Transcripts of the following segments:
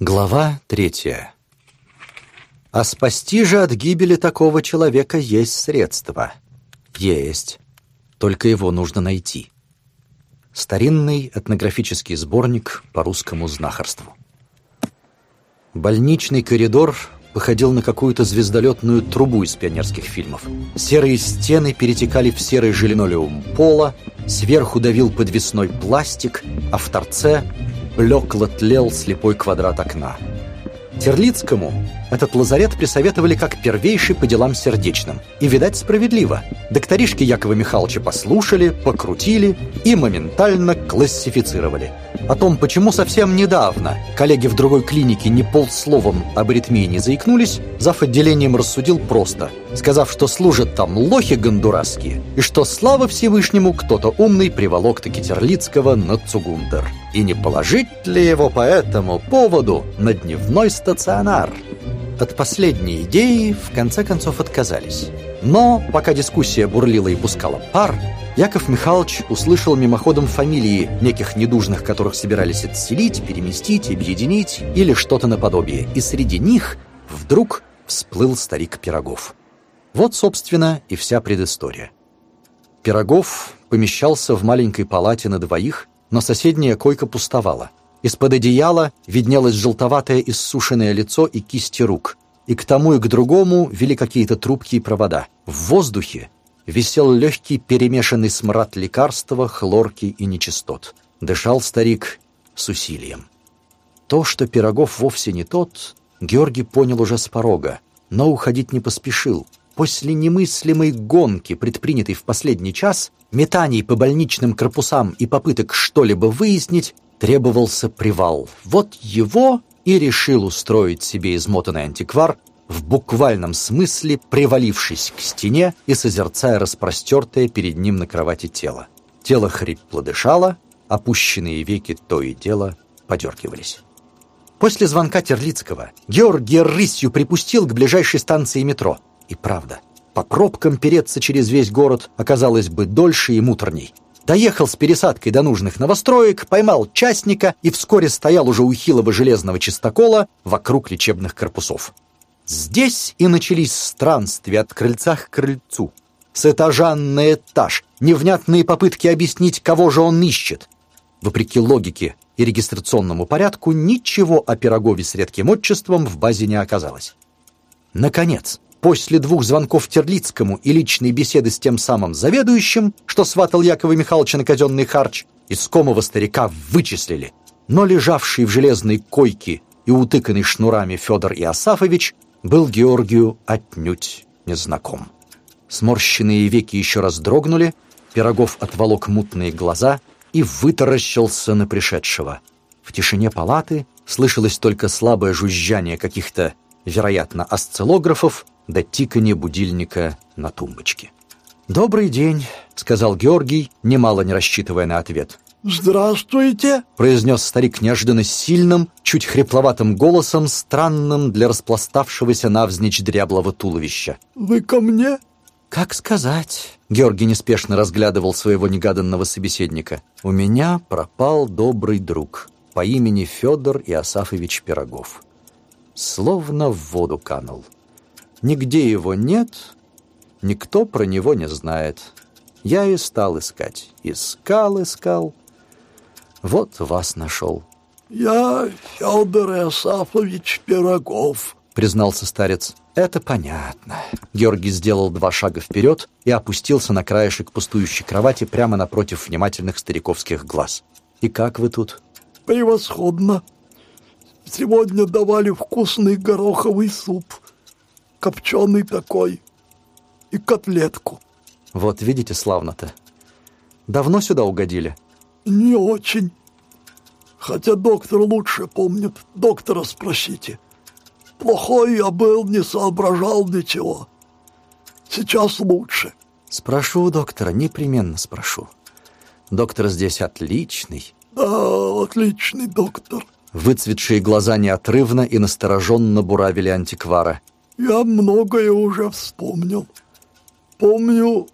Глава третья. А спасти же от гибели такого человека есть средства. Есть. Только его нужно найти. Старинный этнографический сборник по русскому знахарству. Больничный коридор походил на какую-то звездолетную трубу из пионерских фильмов. Серые стены перетекали в серый же линолеум пола, сверху давил подвесной пластик, а в торце блекло тлел слепой квадрат окна. Терлицкому этот лазарет присоветовали как первейший по делам сердечным. И, видать, справедливо. Докторишки Якова Михайловича послушали, покрутили и моментально классифицировали. О том, почему совсем недавно коллеги в другой клинике не полсловом об аритмии не заикнулись, зав. отделением рассудил просто, сказав, что служат там лохи гондурасские, и что, слава Всевышнему, кто-то умный приволок таки Терлицкого на Цугундер. И не положить ли его по этому поводу на дневной стационар? От последней идеи в конце концов отказались. Но пока дискуссия бурлила и пускала пар, Яков Михайлович услышал мимоходом фамилии неких недужных, которых собирались отселить, переместить, объединить или что-то наподобие. И среди них вдруг всплыл старик Пирогов. Вот, собственно, и вся предыстория. Пирогов помещался в маленькой палате на двоих, но соседняя койка пустовала. Из-под одеяла виднелось желтоватое иссушенное лицо и кисти рук. И к тому и к другому вели какие-то трубки и провода. В воздухе висел легкий перемешанный смрад лекарства, хлорки и нечистот. Дышал старик с усилием. То, что Пирогов вовсе не тот, Георгий понял уже с порога, но уходить не поспешил. После немыслимой гонки, предпринятой в последний час, метаний по больничным корпусам и попыток что-либо выяснить, требовался привал. Вот его и решил устроить себе измотанный антиквар, в буквальном смысле привалившись к стене и созерцая распростертое перед ним на кровати тело. Тело хрипло дышало, опущенные веки то и дело подергивались. После звонка Терлицкого Георгий рысью припустил к ближайшей станции метро. И правда, по пробкам переться через весь город оказалось бы дольше и муторней. Доехал с пересадкой до нужных новостроек, поймал частника и вскоре стоял уже у хилого железного чистокола вокруг лечебных корпусов. Здесь и начались странствия от крыльца к крыльцу. С этажа на этаж, невнятные попытки объяснить, кого же он ищет. Вопреки логике и регистрационному порядку, ничего о Пирогове с редким отчеством в базе не оказалось. Наконец, После двух звонков Терлицкому и личной беседы с тем самым заведующим, что сватал Якова Михайловича на казенный харч, искомого старика вычислили. Но лежавший в железной койке и утыканный шнурами Федор Иосафович был Георгию отнюдь незнаком. Сморщенные веки еще раз дрогнули, Пирогов отволок мутные глаза и вытаращился на пришедшего. В тишине палаты слышалось только слабое жужжание каких-то, вероятно, осциллографов, до тикания будильника на тумбочке. «Добрый день», — сказал Георгий, немало не рассчитывая на ответ. «Здравствуйте!» — произнес старик неожиданно сильным, чуть хрипловатым голосом, странным для распластавшегося навзничь дряблого туловища. «Вы ко мне?» «Как сказать?» — Георгий неспешно разглядывал своего негаданного собеседника. «У меня пропал добрый друг по имени Федор Иосафович Пирогов. Словно в воду канул». Нигде его нет, никто про него не знает. Я и стал искать. Искал, искал. Вот вас нашел. «Я Федор Иосафович Пирогов», — признался старец. «Это понятно». Георгий сделал два шага вперед и опустился на краешек пустующей кровати прямо напротив внимательных стариковских глаз. «И как вы тут?» «Превосходно. Сегодня давали вкусный гороховый суп копченый такой и котлетку. Вот видите, славно-то. Давно сюда угодили? Не очень. Хотя доктор лучше помнит. Доктора спросите. Плохой я был, не соображал ничего. Сейчас лучше. Спрошу доктора, непременно спрошу. Доктор здесь отличный. Да, отличный доктор. Выцветшие глаза неотрывно и настороженно буравили антиквара. Я многое уже вспомнил. Помню,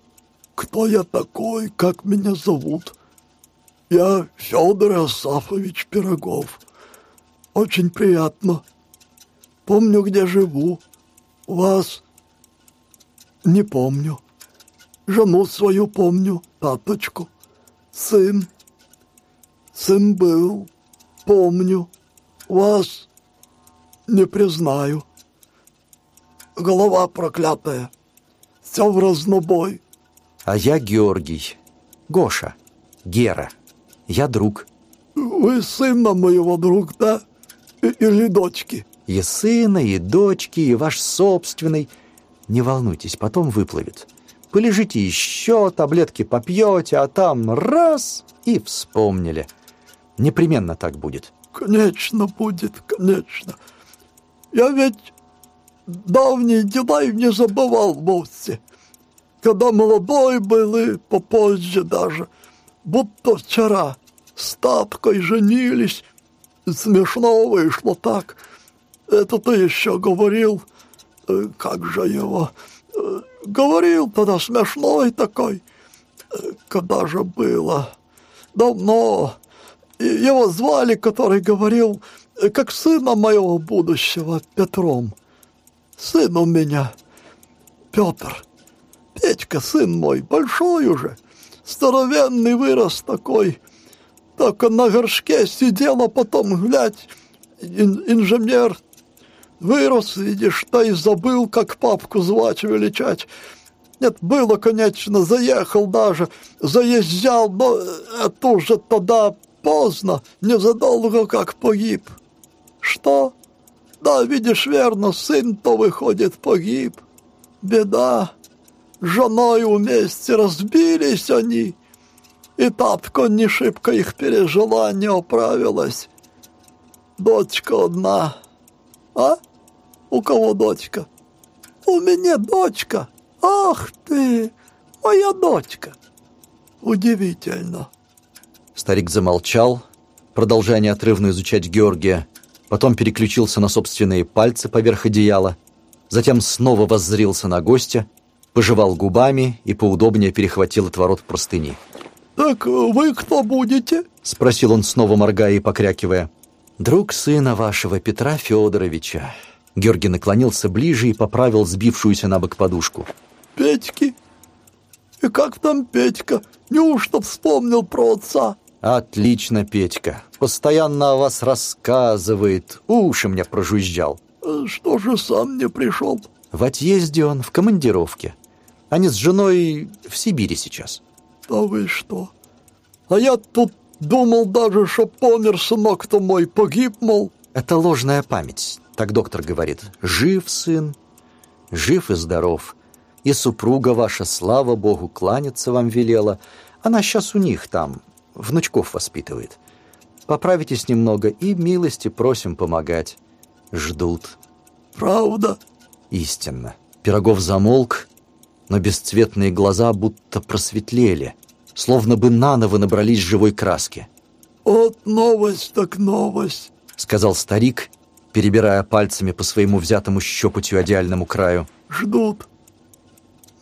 кто я такой, как меня зовут. Я Федор Асафович Пирогов. очень приятно. Помню, где живу. Вас не помню. Жену свою помню, таточку. Сын. Сын был. Помню. Вас не признаю. Голова проклятая. Все в разнобой. А я Георгий. Гоша. Гера. Я друг. Вы сына моего друг, да? Или дочки? И сына, и дочки, и ваш собственный. Не волнуйтесь, потом выплывет. Полежите еще, таблетки попьете, а там раз и вспомнили. Непременно так будет. Конечно будет, конечно. Я ведь давние дела и не забывал вовсе. Когда молодой был и попозже даже, будто вчера с тапкой женились. Смешно вышло так. Это ты еще говорил, как же его... Говорил тогда смешной такой. Когда же было? Давно. Его звали, который говорил, как сына моего будущего, Петром. Сын у меня, Петр. Петька, сын мой, большой уже, здоровенный вырос такой. Только на горшке сидел, а потом, глядь, ин инженер вырос, видишь, да и забыл, как папку звать, величать. Нет, было, конечно, заехал даже, заезжал, но это уже тогда поздно, незадолго как погиб. Что? Да, видишь, верно, сын-то, выходит, погиб. Беда. С женой вместе разбились они. И тапка не шибко их пережила, не оправилась. Дочка одна. А? У кого дочка? У меня дочка. Ах ты, моя дочка. Удивительно. Старик замолчал, продолжая неотрывно изучать Георгия, потом переключился на собственные пальцы поверх одеяла, затем снова воззрился на гостя, пожевал губами и поудобнее перехватил отворот простыни. «Так вы кто будете?» — спросил он, снова моргая и покрякивая. «Друг сына вашего, Петра Федоровича». Георгий наклонился ближе и поправил сбившуюся на бок подушку. «Петьки? И как там Петька? Неужто вспомнил про отца?» «Отлично, Петька. Постоянно о вас рассказывает. Уши мне прожужжал». «Что же сам не пришел?» «В отъезде он, в командировке. Они с женой в Сибири сейчас». «Да вы что? А я тут думал даже, что помер сынок-то мой, погиб, мол». «Это ложная память, так доктор говорит. Жив сын, жив и здоров. И супруга ваша, слава богу, кланяться вам велела. Она сейчас у них там, внучков воспитывает. Поправитесь немного и милости просим помогать. Ждут. Правда? Истинно. Пирогов замолк, но бесцветные глаза будто просветлели, словно бы наново набрались живой краски. «Вот новость так новость», — сказал старик, перебирая пальцами по своему взятому щепотью одеяльному краю. «Ждут.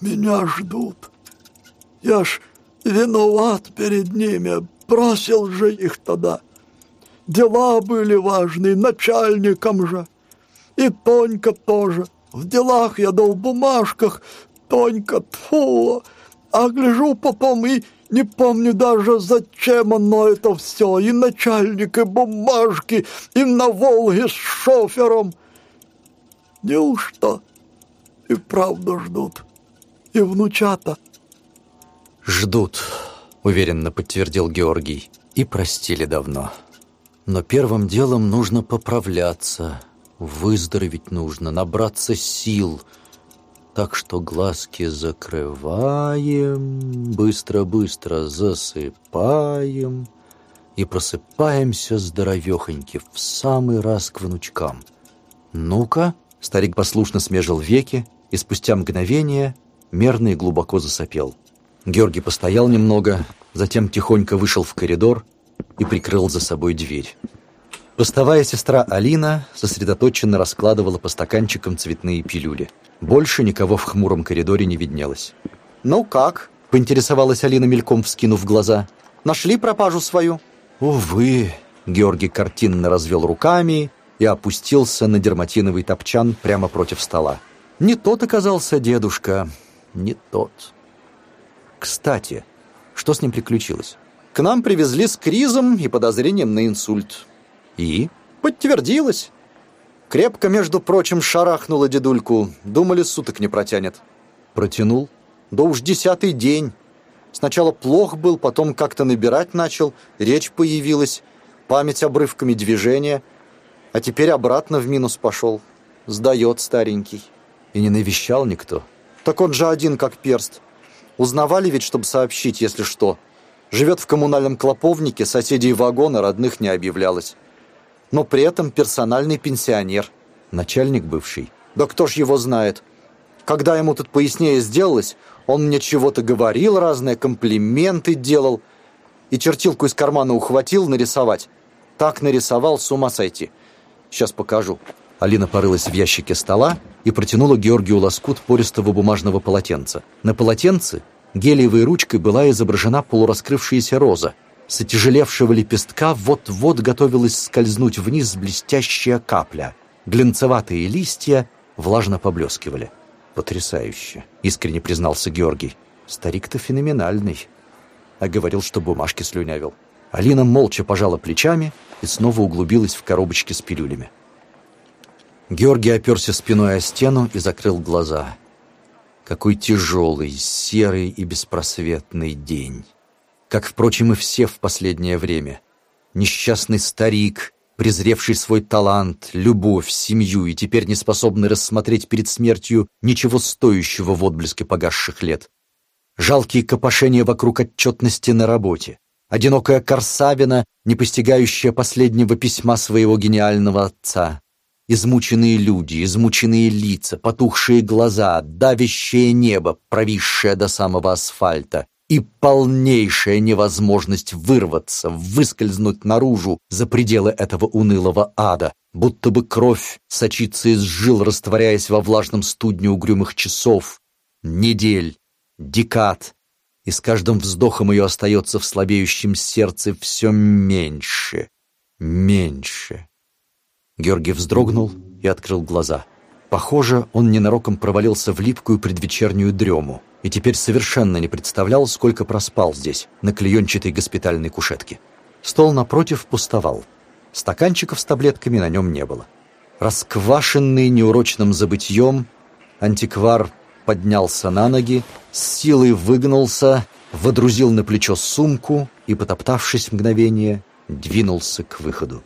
Меня ждут. Я ж виноват перед ними, бросил же их тогда. Дела были важные, начальником же. И Тонька тоже. В делах я дал бумажках, Тонька, тьфу. А гляжу потом и не помню даже, зачем оно это все. И начальник, и бумажки, и на Волге с шофером. Неужто и правда ждут? И внучата? Ждут, уверенно подтвердил Георгий. И простили давно. Но первым делом нужно поправляться. Выздороветь нужно, набраться сил. Так что глазки закрываем, быстро-быстро засыпаем и просыпаемся здоровехоньки в самый раз к внучкам. «Ну-ка!» — старик послушно смежил веки и спустя мгновение мерно и глубоко засопел. Георгий постоял немного, затем тихонько вышел в коридор и прикрыл за собой дверь. Постовая сестра Алина сосредоточенно раскладывала по стаканчикам цветные пилюли. Больше никого в хмуром коридоре не виднелось. «Ну как?» — поинтересовалась Алина мельком, вскинув глаза. «Нашли пропажу свою?» «Увы», Георгий картинно развел руками и опустился на дерматиновый топчан прямо против стола. Не тот оказался дедушка, не тот. Кстати, что с ним приключилось? К нам привезли с кризом и подозрением на инсульт. И? Подтвердилось. Крепко, между прочим, шарахнула дедульку. Думали, суток не протянет. Протянул. Да уж десятый день. Сначала плох был, потом как-то набирать начал, речь появилась, память обрывками движения, а теперь обратно в минус пошел. Сдает старенький. И не навещал никто. Так он же один, как перст. Узнавали ведь, чтобы сообщить, если что. Живет в коммунальном клоповнике, соседей вагона родных не объявлялось. Но при этом персональный пенсионер. Начальник бывший. Да кто ж его знает? Когда ему тут пояснее сделалось, он мне чего-то говорил, разные комплименты делал. И чертилку из кармана ухватил нарисовать. Так нарисовал, с ума сойти. Сейчас покажу. Алина порылась в ящике стола и протянула Георгию лоскут пористого бумажного полотенца. На полотенце гелиевой ручкой была изображена полураскрывшаяся роза. С отяжелевшего лепестка вот-вот готовилась скользнуть вниз блестящая капля. Глянцеватые листья влажно поблескивали. «Потрясающе!» — искренне признался Георгий. «Старик-то феноменальный!» А говорил, что бумажки слюнявил. Алина молча пожала плечами и снова углубилась в коробочки с пилюлями. Георгий оперся спиной о стену и закрыл глаза. Какой тяжелый, серый и беспросветный день. Как, впрочем, и все в последнее время. Несчастный старик, презревший свой талант, любовь, семью и теперь не способный рассмотреть перед смертью ничего стоящего в отблеске погасших лет. Жалкие копошения вокруг отчетности на работе. Одинокая Корсавина, не постигающая последнего письма своего гениального отца. Измученные люди, измученные лица, потухшие глаза, давящее небо, провисшее до самого асфальта, и полнейшая невозможность вырваться, выскользнуть наружу за пределы этого унылого ада, будто бы кровь сочится из жил, растворяясь во влажном студне угрюмых часов, недель, декад, и с каждым вздохом ее остается в слабеющем сердце все меньше, меньше. Георгий вздрогнул и открыл глаза. Похоже, он ненароком провалился в липкую предвечернюю дрему и теперь совершенно не представлял, сколько проспал здесь, на клеенчатой госпитальной кушетке. Стол напротив пустовал. Стаканчиков с таблетками на нем не было. Расквашенный неурочным забытьем, антиквар поднялся на ноги, с силой выгнулся, водрузил на плечо сумку и, потоптавшись мгновение, двинулся к выходу.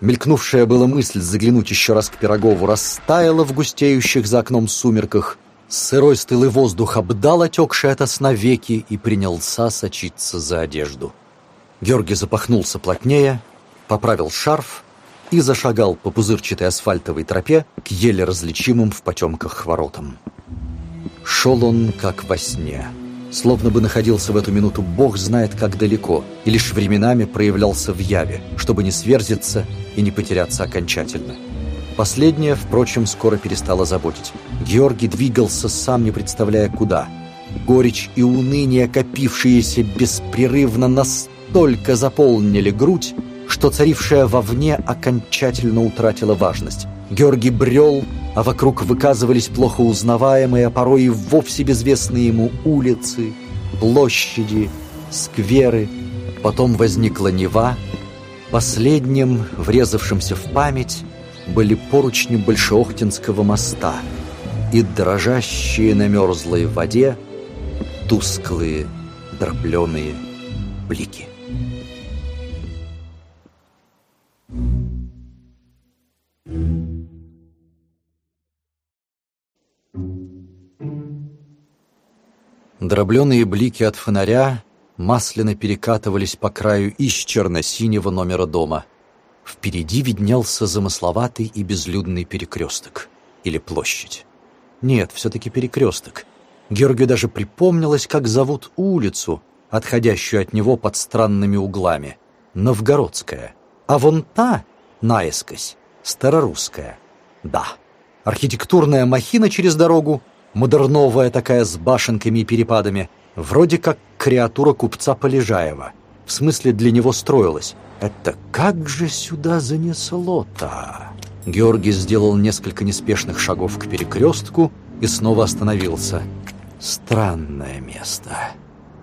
Мелькнувшая была мысль заглянуть еще раз к Пирогову растаяла в густеющих за окном сумерках. Сырой стылый воздух обдал отекшие от сна веки и принялся сочиться за одежду. Георгий запахнулся плотнее, поправил шарф и зашагал по пузырчатой асфальтовой тропе к еле различимым в потемках воротам. Шел он как во сне словно бы находился в эту минуту бог знает как далеко, и лишь временами проявлялся в яве, чтобы не сверзиться и не потеряться окончательно. Последнее, впрочем, скоро перестало заботить. Георгий двигался, сам не представляя куда. Горечь и уныние, копившиеся беспрерывно, настолько заполнили грудь, что царившая вовне окончательно утратила важность. Георгий брел, а вокруг выказывались плохо узнаваемые, а порой и вовсе безвестные ему улицы, площади, скверы. Потом возникла Нева. Последним, врезавшимся в память, были поручни Большеохтинского моста и дрожащие на мерзлой воде тусклые дробленые блики. Дробленые блики от фонаря масляно перекатывались по краю из черно-синего номера дома. Впереди виднелся замысловатый и безлюдный перекресток. Или площадь. Нет, все-таки перекресток. Георгию даже припомнилось, как зовут улицу, отходящую от него под странными углами. Новгородская. А вон та, наискось, старорусская. Да, архитектурная махина через дорогу — модерновая такая с башенками и перепадами, вроде как креатура купца Полежаева. в смысле для него строилось. Это как же сюда занесло-то? Георгий сделал несколько неспешных шагов к перекрестку и снова остановился. Странное место.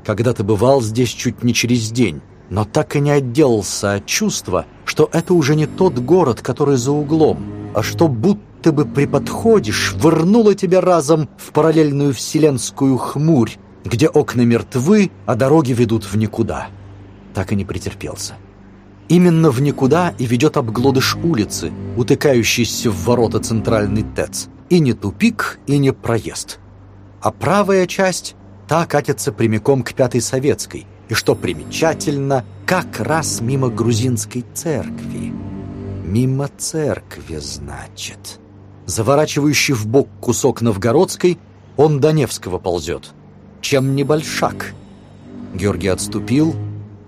Когда-то бывал здесь чуть не через день, но так и не отделался от чувства, что это уже не тот город, который за углом, а что будто бы при подходе швырнуло тебя разом в параллельную вселенскую хмурь, где окна мертвы, а дороги ведут в никуда. Так и не претерпелся. Именно в никуда и ведет обглодыш улицы, утыкающийся в ворота центральный ТЭЦ. И не тупик, и не проезд. А правая часть, та катится прямиком к Пятой Советской, и, что примечательно, как раз мимо грузинской церкви. Мимо церкви, значит. Заворачивающий в бок кусок Новгородской, он до Невского ползет. Чем не большак. Георгий отступил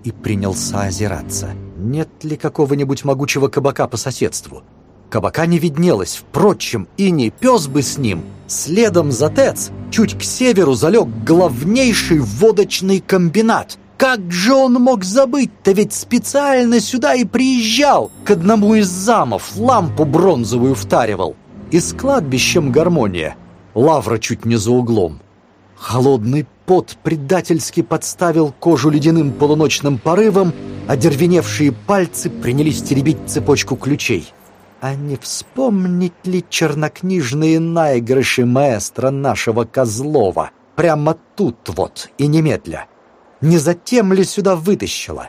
и принялся озираться. Нет ли какого-нибудь могучего кабака по соседству? Кабака не виднелось, впрочем, и не пес бы с ним. Следом за ТЭЦ чуть к северу залег главнейший водочный комбинат — как же он мог забыть-то, ведь специально сюда и приезжал, к одному из замов, лампу бронзовую втаривал. И с кладбищем гармония, лавра чуть не за углом. Холодный пот предательски подставил кожу ледяным полуночным порывом, а дервеневшие пальцы принялись теребить цепочку ключей. А не вспомнить ли чернокнижные наигрыши маэстро нашего Козлова? Прямо тут вот и немедля. Не затем ли сюда вытащила?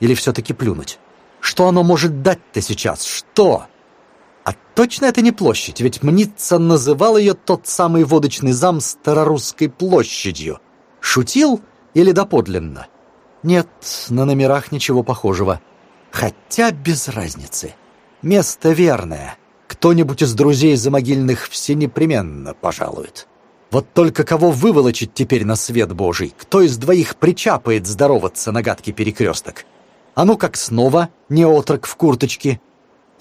Или все-таки плюнуть? Что оно может дать-то сейчас? Что? А точно это не площадь, ведь Мница называл ее тот самый водочный зам Старорусской площадью. Шутил или доподлинно? Нет, на номерах ничего похожего. Хотя без разницы. Место верное. Кто-нибудь из друзей замогильных все непременно пожалует. Вот только кого выволочить теперь на свет Божий? Кто из двоих причапает здороваться на гадкий перекресток? А ну как снова не отрок в курточке?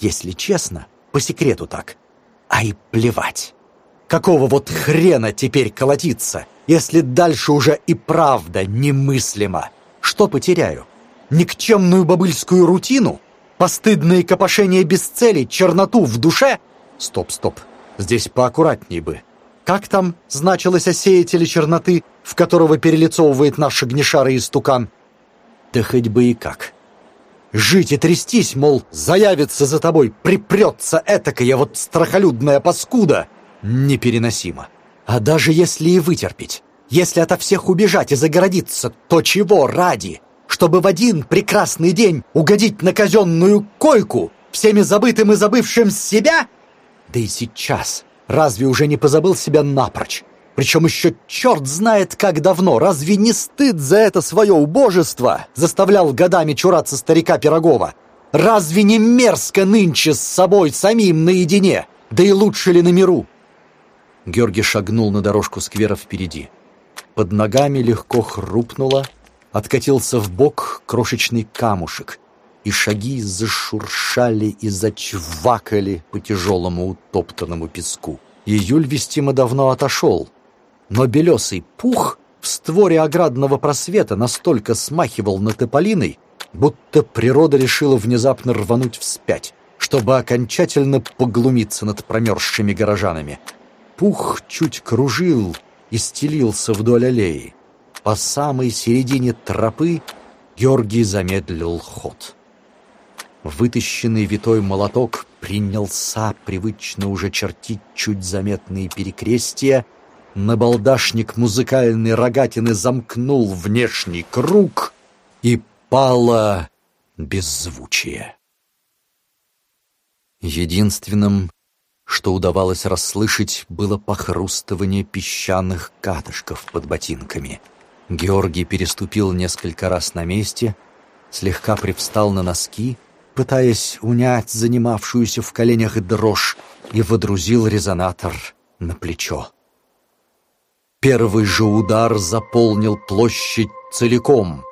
Если честно, по секрету так. А и плевать. Какого вот хрена теперь колотиться, если дальше уже и правда немыслимо? Что потеряю? Никчемную бабыльскую рутину? Постыдные копошения без цели, черноту в душе? Стоп, стоп, здесь поаккуратней бы. Как там значилось о сеятеле черноты, в которого перелицовывает наш огнешарый истукан? Да хоть бы и как. Жить и трястись, мол, заявится за тобой, припрется этакая вот страхолюдная паскуда. Непереносимо. А даже если и вытерпеть, если ото всех убежать и загородиться, то чего ради? Чтобы в один прекрасный день угодить на казенную койку, всеми забытым и забывшим себя? Да и сейчас Разве уже не позабыл себя напрочь? Причем еще черт знает как давно. Разве не стыд за это свое убожество заставлял годами чураться старика Пирогова? Разве не мерзко нынче с собой самим наедине? Да и лучше ли на миру? Георгий шагнул на дорожку сквера впереди. Под ногами легко хрупнуло, откатился в бок крошечный камушек, и шаги зашуршали и зачвакали по тяжелому утоптанному песку. Июль вестимо давно отошел, но белесый пух в створе оградного просвета настолько смахивал на тополиной, будто природа решила внезапно рвануть вспять, чтобы окончательно поглумиться над промерзшими горожанами. Пух чуть кружил и стелился вдоль аллеи. По самой середине тропы Георгий замедлил ход. Вытащенный витой молоток принялся привычно уже чертить чуть заметные перекрестия, набалдашник музыкальной рогатины замкнул внешний круг, и пало беззвучие. Единственным, что удавалось расслышать, было похрустывание песчаных катышков под ботинками. Георгий переступил несколько раз на месте, слегка привстал на носки — пытаясь унять занимавшуюся в коленях дрожь, и водрузил резонатор на плечо. Первый же удар заполнил площадь целиком.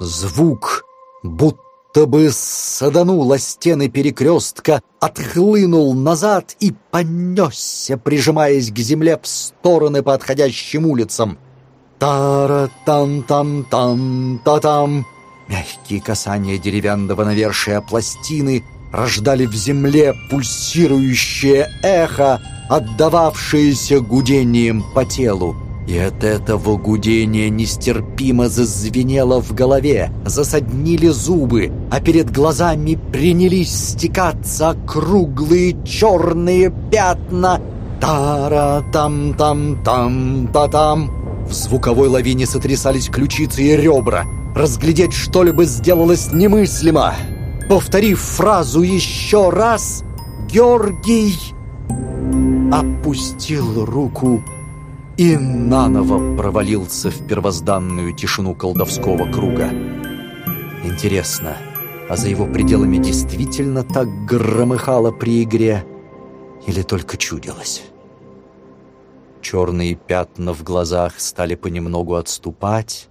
Звук, будто бы садануло стены перекрестка, отхлынул назад и понесся, прижимаясь к земле в стороны по отходящим улицам. Тара-там-там-там-та-там! Мягкие касания деревянного навершия пластины рождали в земле пульсирующее эхо, отдававшееся гудением по телу. И от этого гудения нестерпимо зазвенело в голове, засоднили зубы, а перед глазами принялись стекаться круглые черные пятна. Тара-там-там-там-та-там. В звуковой лавине сотрясались ключицы и ребра. Разглядеть что-либо сделалось немыслимо. Повторив фразу еще раз, Георгий опустил руку и наново провалился в первозданную тишину колдовского круга. Интересно, а за его пределами действительно так громыхало при игре или только чудилось? Черные пятна в глазах стали понемногу отступать,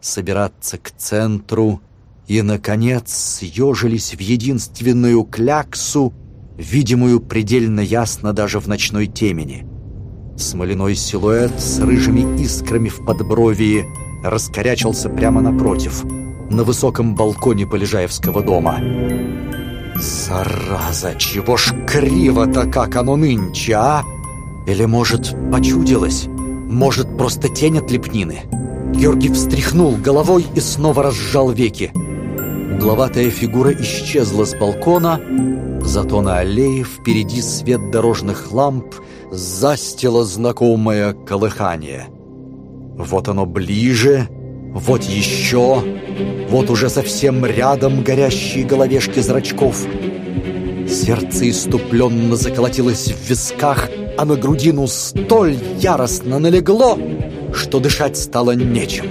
собираться к центру и, наконец, съежились в единственную кляксу, видимую предельно ясно даже в ночной темени. Смоляной силуэт с рыжими искрами в подбровии раскорячился прямо напротив, на высоком балконе Полежаевского дома. «Зараза, чего ж криво-то, как оно нынче, а? Или, может, почудилось? Может, просто тень от лепнины?» Георгий встряхнул головой и снова разжал веки. Угловатая фигура исчезла с балкона, зато на аллее впереди свет дорожных ламп застило знакомое колыхание. Вот оно ближе, вот еще, вот уже совсем рядом горящие головешки зрачков. Сердце иступленно заколотилось в висках, а на грудину столь яростно налегло, что дышать стало нечем.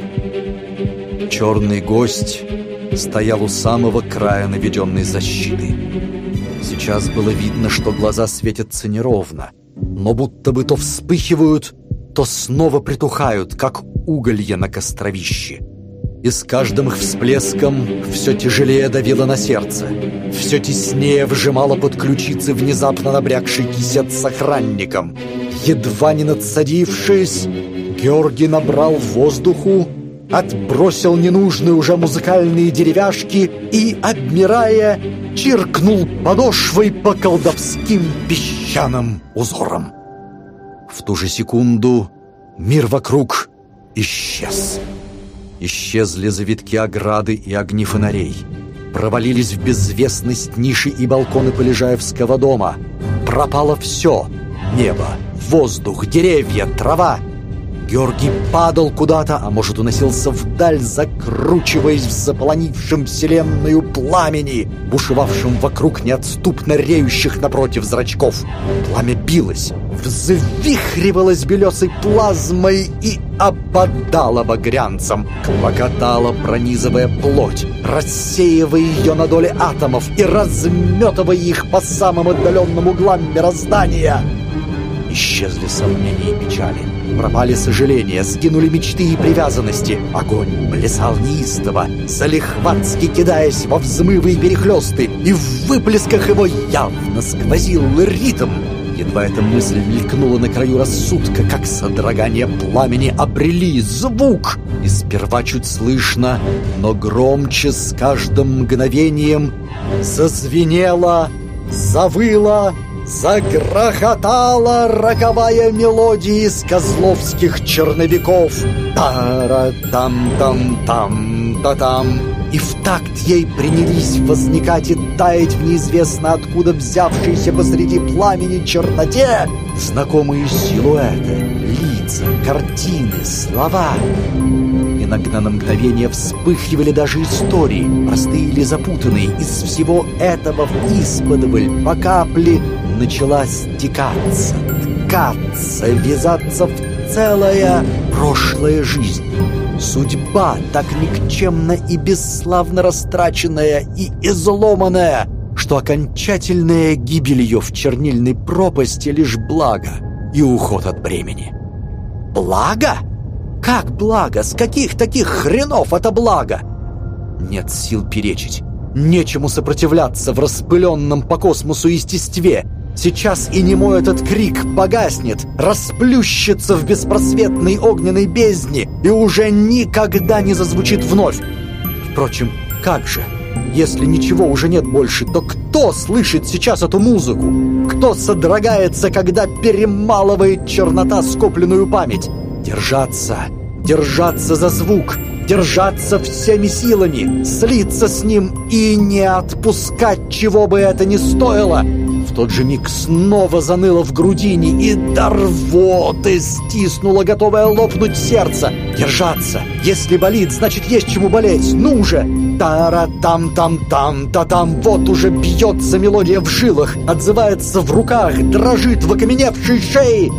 Черный гость стоял у самого края наведенной защиты. Сейчас было видно, что глаза светятся неровно, но будто бы то вспыхивают, то снова притухают, как уголья на костровище. И с каждым всплеском все тяжелее давило на сердце, все теснее вжимало под ключицы внезапно набрякший кисет с охранником. Едва не надсадившись, Георгий набрал воздуху, отбросил ненужные уже музыкальные деревяшки и, обмирая, чиркнул подошвой по колдовским песчаным узорам. В ту же секунду мир вокруг исчез. Исчезли завитки ограды и огни фонарей. Провалились в безвестность ниши и балконы Полежаевского дома. Пропало все — небо, воздух, деревья, трава Георгий падал куда-то, а может уносился вдаль, закручиваясь в заполонившем вселенную пламени, бушевавшем вокруг неотступно реющих напротив зрачков. Пламя билось, взвихривалось белесой плазмой и опадало багрянцем, клокотало, пронизывая плоть, рассеивая ее на доли атомов и разметывая их по самым отдаленным углам мироздания. Исчезли сомнения и печали. Пропали сожаления, сгинули мечты и привязанности. Огонь плясал неистово, залихватски кидаясь во взмывы и перехлесты, и в выплесках его явно сквозил ритм. Едва эта мысль мелькнула на краю рассудка, как содрогание пламени обрели звук. И сперва чуть слышно, но громче с каждым мгновением зазвенело, завыло, Загрохотала роковая мелодия из козловских черновиков. Тара-там-там-там-та-там. И в такт ей принялись возникать и таять в неизвестно откуда взявшейся посреди пламени черноте знакомые силуэты, лица, картины, слова. Иногда на мгновение вспыхивали даже истории, простые или запутанные. Из всего этого в исподволь по капле начала стекаться, ткаться, вязаться в целая прошлая жизнь. Судьба, так никчемно и бесславно растраченная и изломанная, что окончательная гибель ее в чернильной пропасти лишь благо и уход от бремени. Благо? Как благо? С каких таких хренов это благо? Нет сил перечить. Нечему сопротивляться в распыленном по космосу естестве, Сейчас и немой этот крик погаснет, расплющится в беспросветной огненной бездне и уже никогда не зазвучит вновь. Впрочем, Как же? Если ничего уже нет больше, то кто слышит сейчас эту музыку? Кто содрогается, когда перемалывает чернота скопленную память? Держаться, держаться за звук, держаться всеми силами, слиться с ним и не отпускать, чего бы это ни стоило. В тот же миг снова заныло в грудине, и до рвоты стиснуло, готовое лопнуть сердце. Держаться! Если болит, значит, есть чему болеть. Ну же! Тара-там-там-там-та-там! Вот уже бьется мелодия в жилах, отзывается в руках, дрожит в окаменевшей шее.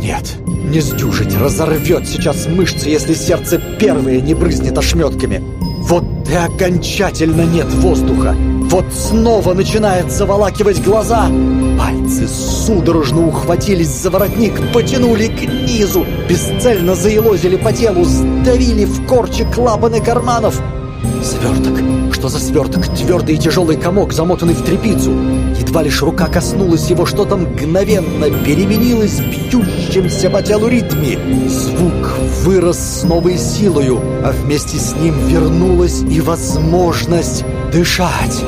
Нет, не сдюжить, разорвет сейчас мышцы, если сердце первое не брызнет ошметками. Вот и окончательно нет воздуха. Вот снова начинает заволакивать глаза. Пальцы судорожно ухватились за воротник, потянули к низу, бесцельно заелозили по телу, сдавили в корче клапаны карманов. Сверток. Что за сверток? Твердый и тяжелый комок, замотанный в тряпицу. Едва лишь рука коснулась его, что-то мгновенно переменилось бьющимся по телу ритме. Звук вырос с новой силою, а вместе с ним вернулась и возможность дышать.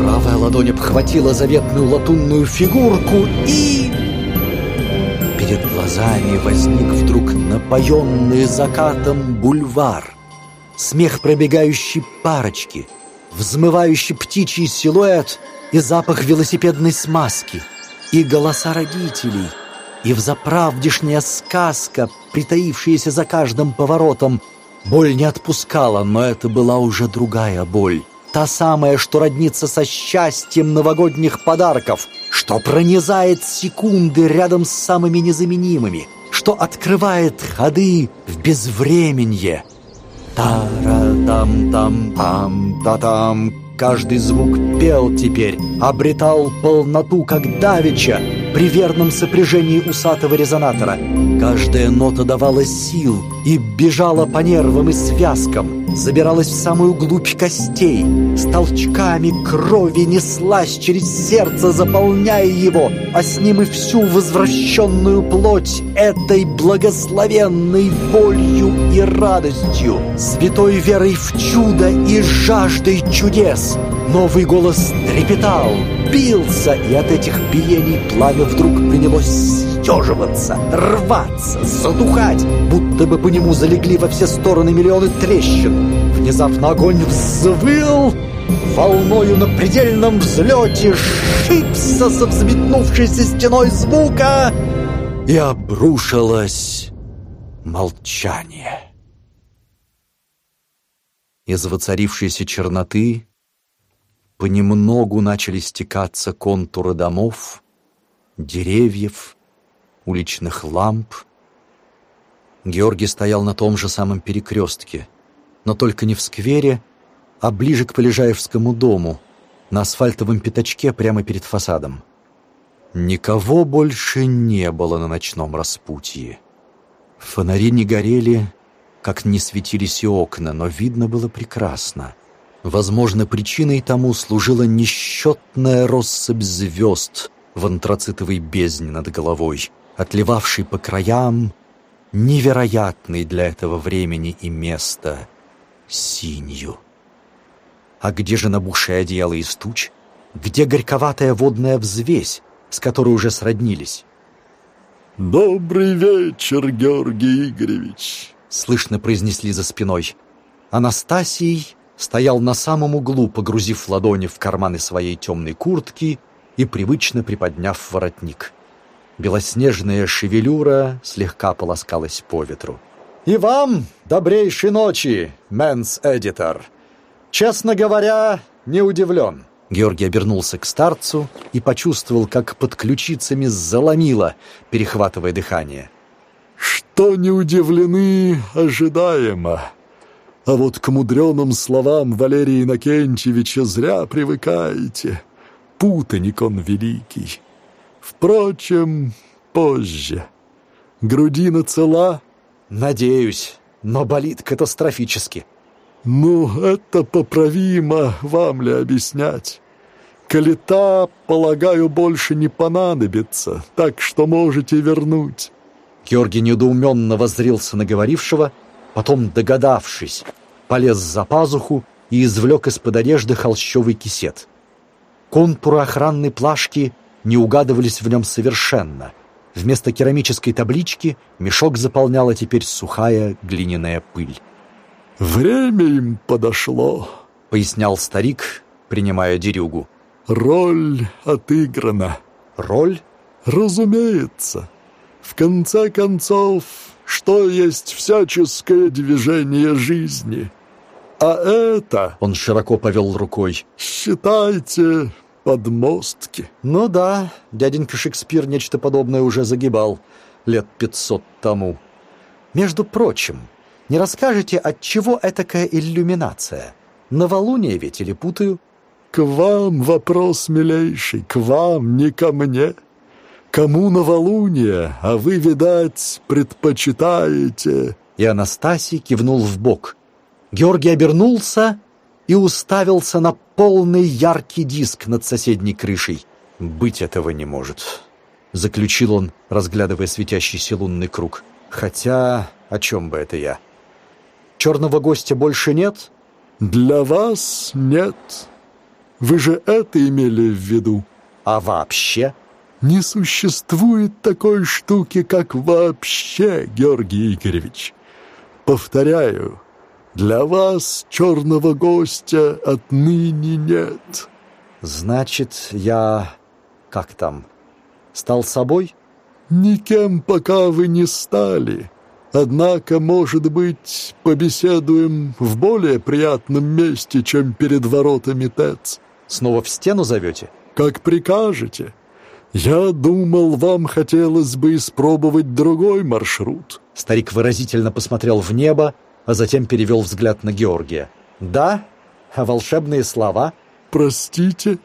Правая ладонь обхватила заветную латунную фигурку и... Перед глазами возник вдруг напоенный закатом бульвар. Смех пробегающей парочки, взмывающий птичий силуэт и запах велосипедной смазки, и голоса родителей, и взаправдешняя сказка, притаившаяся за каждым поворотом. Боль не отпускала, но это была уже другая боль. Та самая, что роднится со счастьем новогодних подарков, что пронизает секунды рядом с самыми незаменимыми, что открывает ходы в безвременье. Тара-там-там-там-та-там. Каждый звук пел теперь, обретал полноту, как давеча, при верном сопряжении усатого резонатора. Каждая нота давала сил и бежала по нервам и связкам, забиралась в самую глубь костей, с толчками крови неслась через сердце, заполняя его, а с ним и всю возвращенную плоть этой благословенной болью и радостью, святой верой в чудо и жаждой чудес. Новый голос трепетал, бился, и от этих биений пламя вдруг принялось съеживаться, рваться, затухать, будто бы по нему залегли во все стороны миллионы трещин. Внезапно огонь взвыл, волною на предельном взлете шипся со взметнувшейся стеной звука и обрушилось молчание. Из воцарившейся черноты понемногу начали стекаться контуры домов, деревьев, уличных ламп. Георгий стоял на том же самом перекрестке, но только не в сквере, а ближе к Полежаевскому дому, на асфальтовом пятачке прямо перед фасадом. Никого больше не было на ночном распутье. Фонари не горели, как не светились и окна, но видно было прекрасно — Возможно, причиной тому служила несчетная россыпь звезд в антрацитовой бездне над головой, отливавшей по краям невероятной для этого времени и места синью. А где же набухшее одеяло из туч? Где горьковатая водная взвесь, с которой уже сроднились? «Добрый вечер, Георгий Игоревич!» Слышно произнесли за спиной. Анастасий стоял на самом углу, погрузив ладони в карманы своей темной куртки и привычно приподняв воротник. Белоснежная шевелюра слегка полоскалась по ветру. «И вам добрейшей ночи, мэнс-эдитор! Честно говоря, не удивлен». Георгий обернулся к старцу и почувствовал, как под ключицами заломило, перехватывая дыхание. «Что не удивлены, ожидаемо. А вот к мудреным словам Валерия Иннокентьевича зря привыкаете. Путаник он великий. Впрочем, позже. Грудина цела? Надеюсь, но болит катастрофически. Ну, это поправимо, вам ли объяснять? Калита, полагаю, больше не понадобится, так что можете вернуть. Георгий недоуменно воззрился на говорившего, потом, догадавшись, полез за пазуху и извлек из-под одежды холщовый кисет. Контуры охранной плашки не угадывались в нем совершенно. Вместо керамической таблички мешок заполняла теперь сухая глиняная пыль. «Время им подошло», — пояснял старик, принимая дерюгу. «Роль отыграна». «Роль?» «Разумеется. В конце концов, что есть всяческое движение жизни? А это...» Он широко повел рукой. «Считайте подмостки». «Ну да, дяденька Шекспир нечто подобное уже загибал лет пятьсот тому. Между прочим, не расскажете, от чего этакая иллюминация? Новолуние ведь или путаю?» «К вам вопрос, милейший, к вам, не ко мне. Кому новолуние, а вы, видать, предпочитаете...» И Анастасий кивнул в бок. Георгий обернулся и уставился на полный яркий диск над соседней крышей. «Быть этого не может», — заключил он, разглядывая светящийся лунный круг. «Хотя о чем бы это я?» Черного гостя больше нет? Для вас нет. Вы же это имели в виду. А вообще? Не существует такой штуки, как вообще, Георгий Игоревич. Повторяю, для вас черного гостя отныне нет. Значит, я... как там? Стал собой? Никем пока вы не стали. Однако, может быть, побеседуем в более приятном месте, чем перед воротами ТЭЦ. Снова в стену зовете? Как прикажете. Я думал, вам хотелось бы испробовать другой маршрут. Старик выразительно посмотрел в небо, а затем перевел взгляд на Георгия. Да? А волшебные слова? Простите?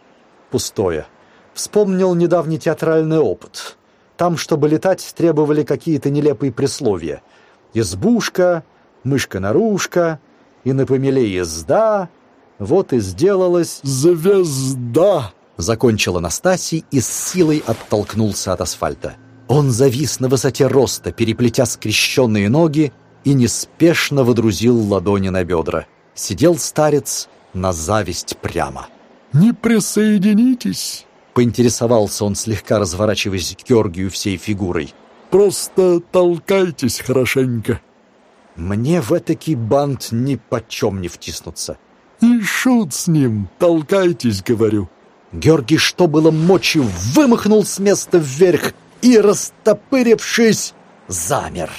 Пустое. Вспомнил недавний театральный опыт. Там, чтобы летать, требовали какие-то нелепые присловия. Избушка, мышка-нарушка, и на помеле езда. Вот и сделалось... «Звезда!» — закончил Анастасий и с силой оттолкнулся от асфальта. Он завис на высоте роста, переплетя скрещенные ноги, и неспешно выдрузил ладони на бедра. Сидел старец на зависть прямо. «Не присоединитесь!» Поинтересовался он, слегка разворачиваясь к Георгию всей фигурой. «Просто толкайтесь хорошенько». «Мне в этакий бант ни почем не втиснуться». «И шут с ним, толкайтесь, говорю». Георгий, что было мочи, вымахнул с места вверх и, растопырившись, замер.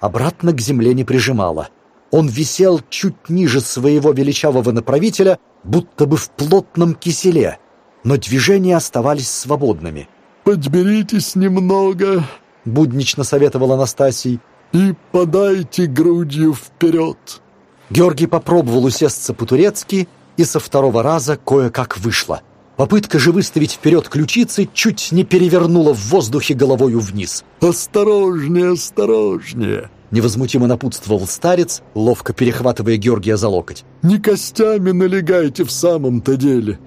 Обратно к земле не прижимало. Он висел чуть ниже своего величавого направителя, будто бы в плотном киселе — но движения оставались свободными. «Подберитесь немного», — буднично советовал Анастасий, «и подайте грудью вперед». Георгий попробовал усесться по-турецки, и со второго раза кое-как вышло. Попытка же выставить вперед ключицы чуть не перевернула в воздухе головою вниз. «Осторожнее, осторожнее!» Невозмутимо напутствовал старец, ловко перехватывая Георгия за локоть. «Не костями налегайте в самом-то деле.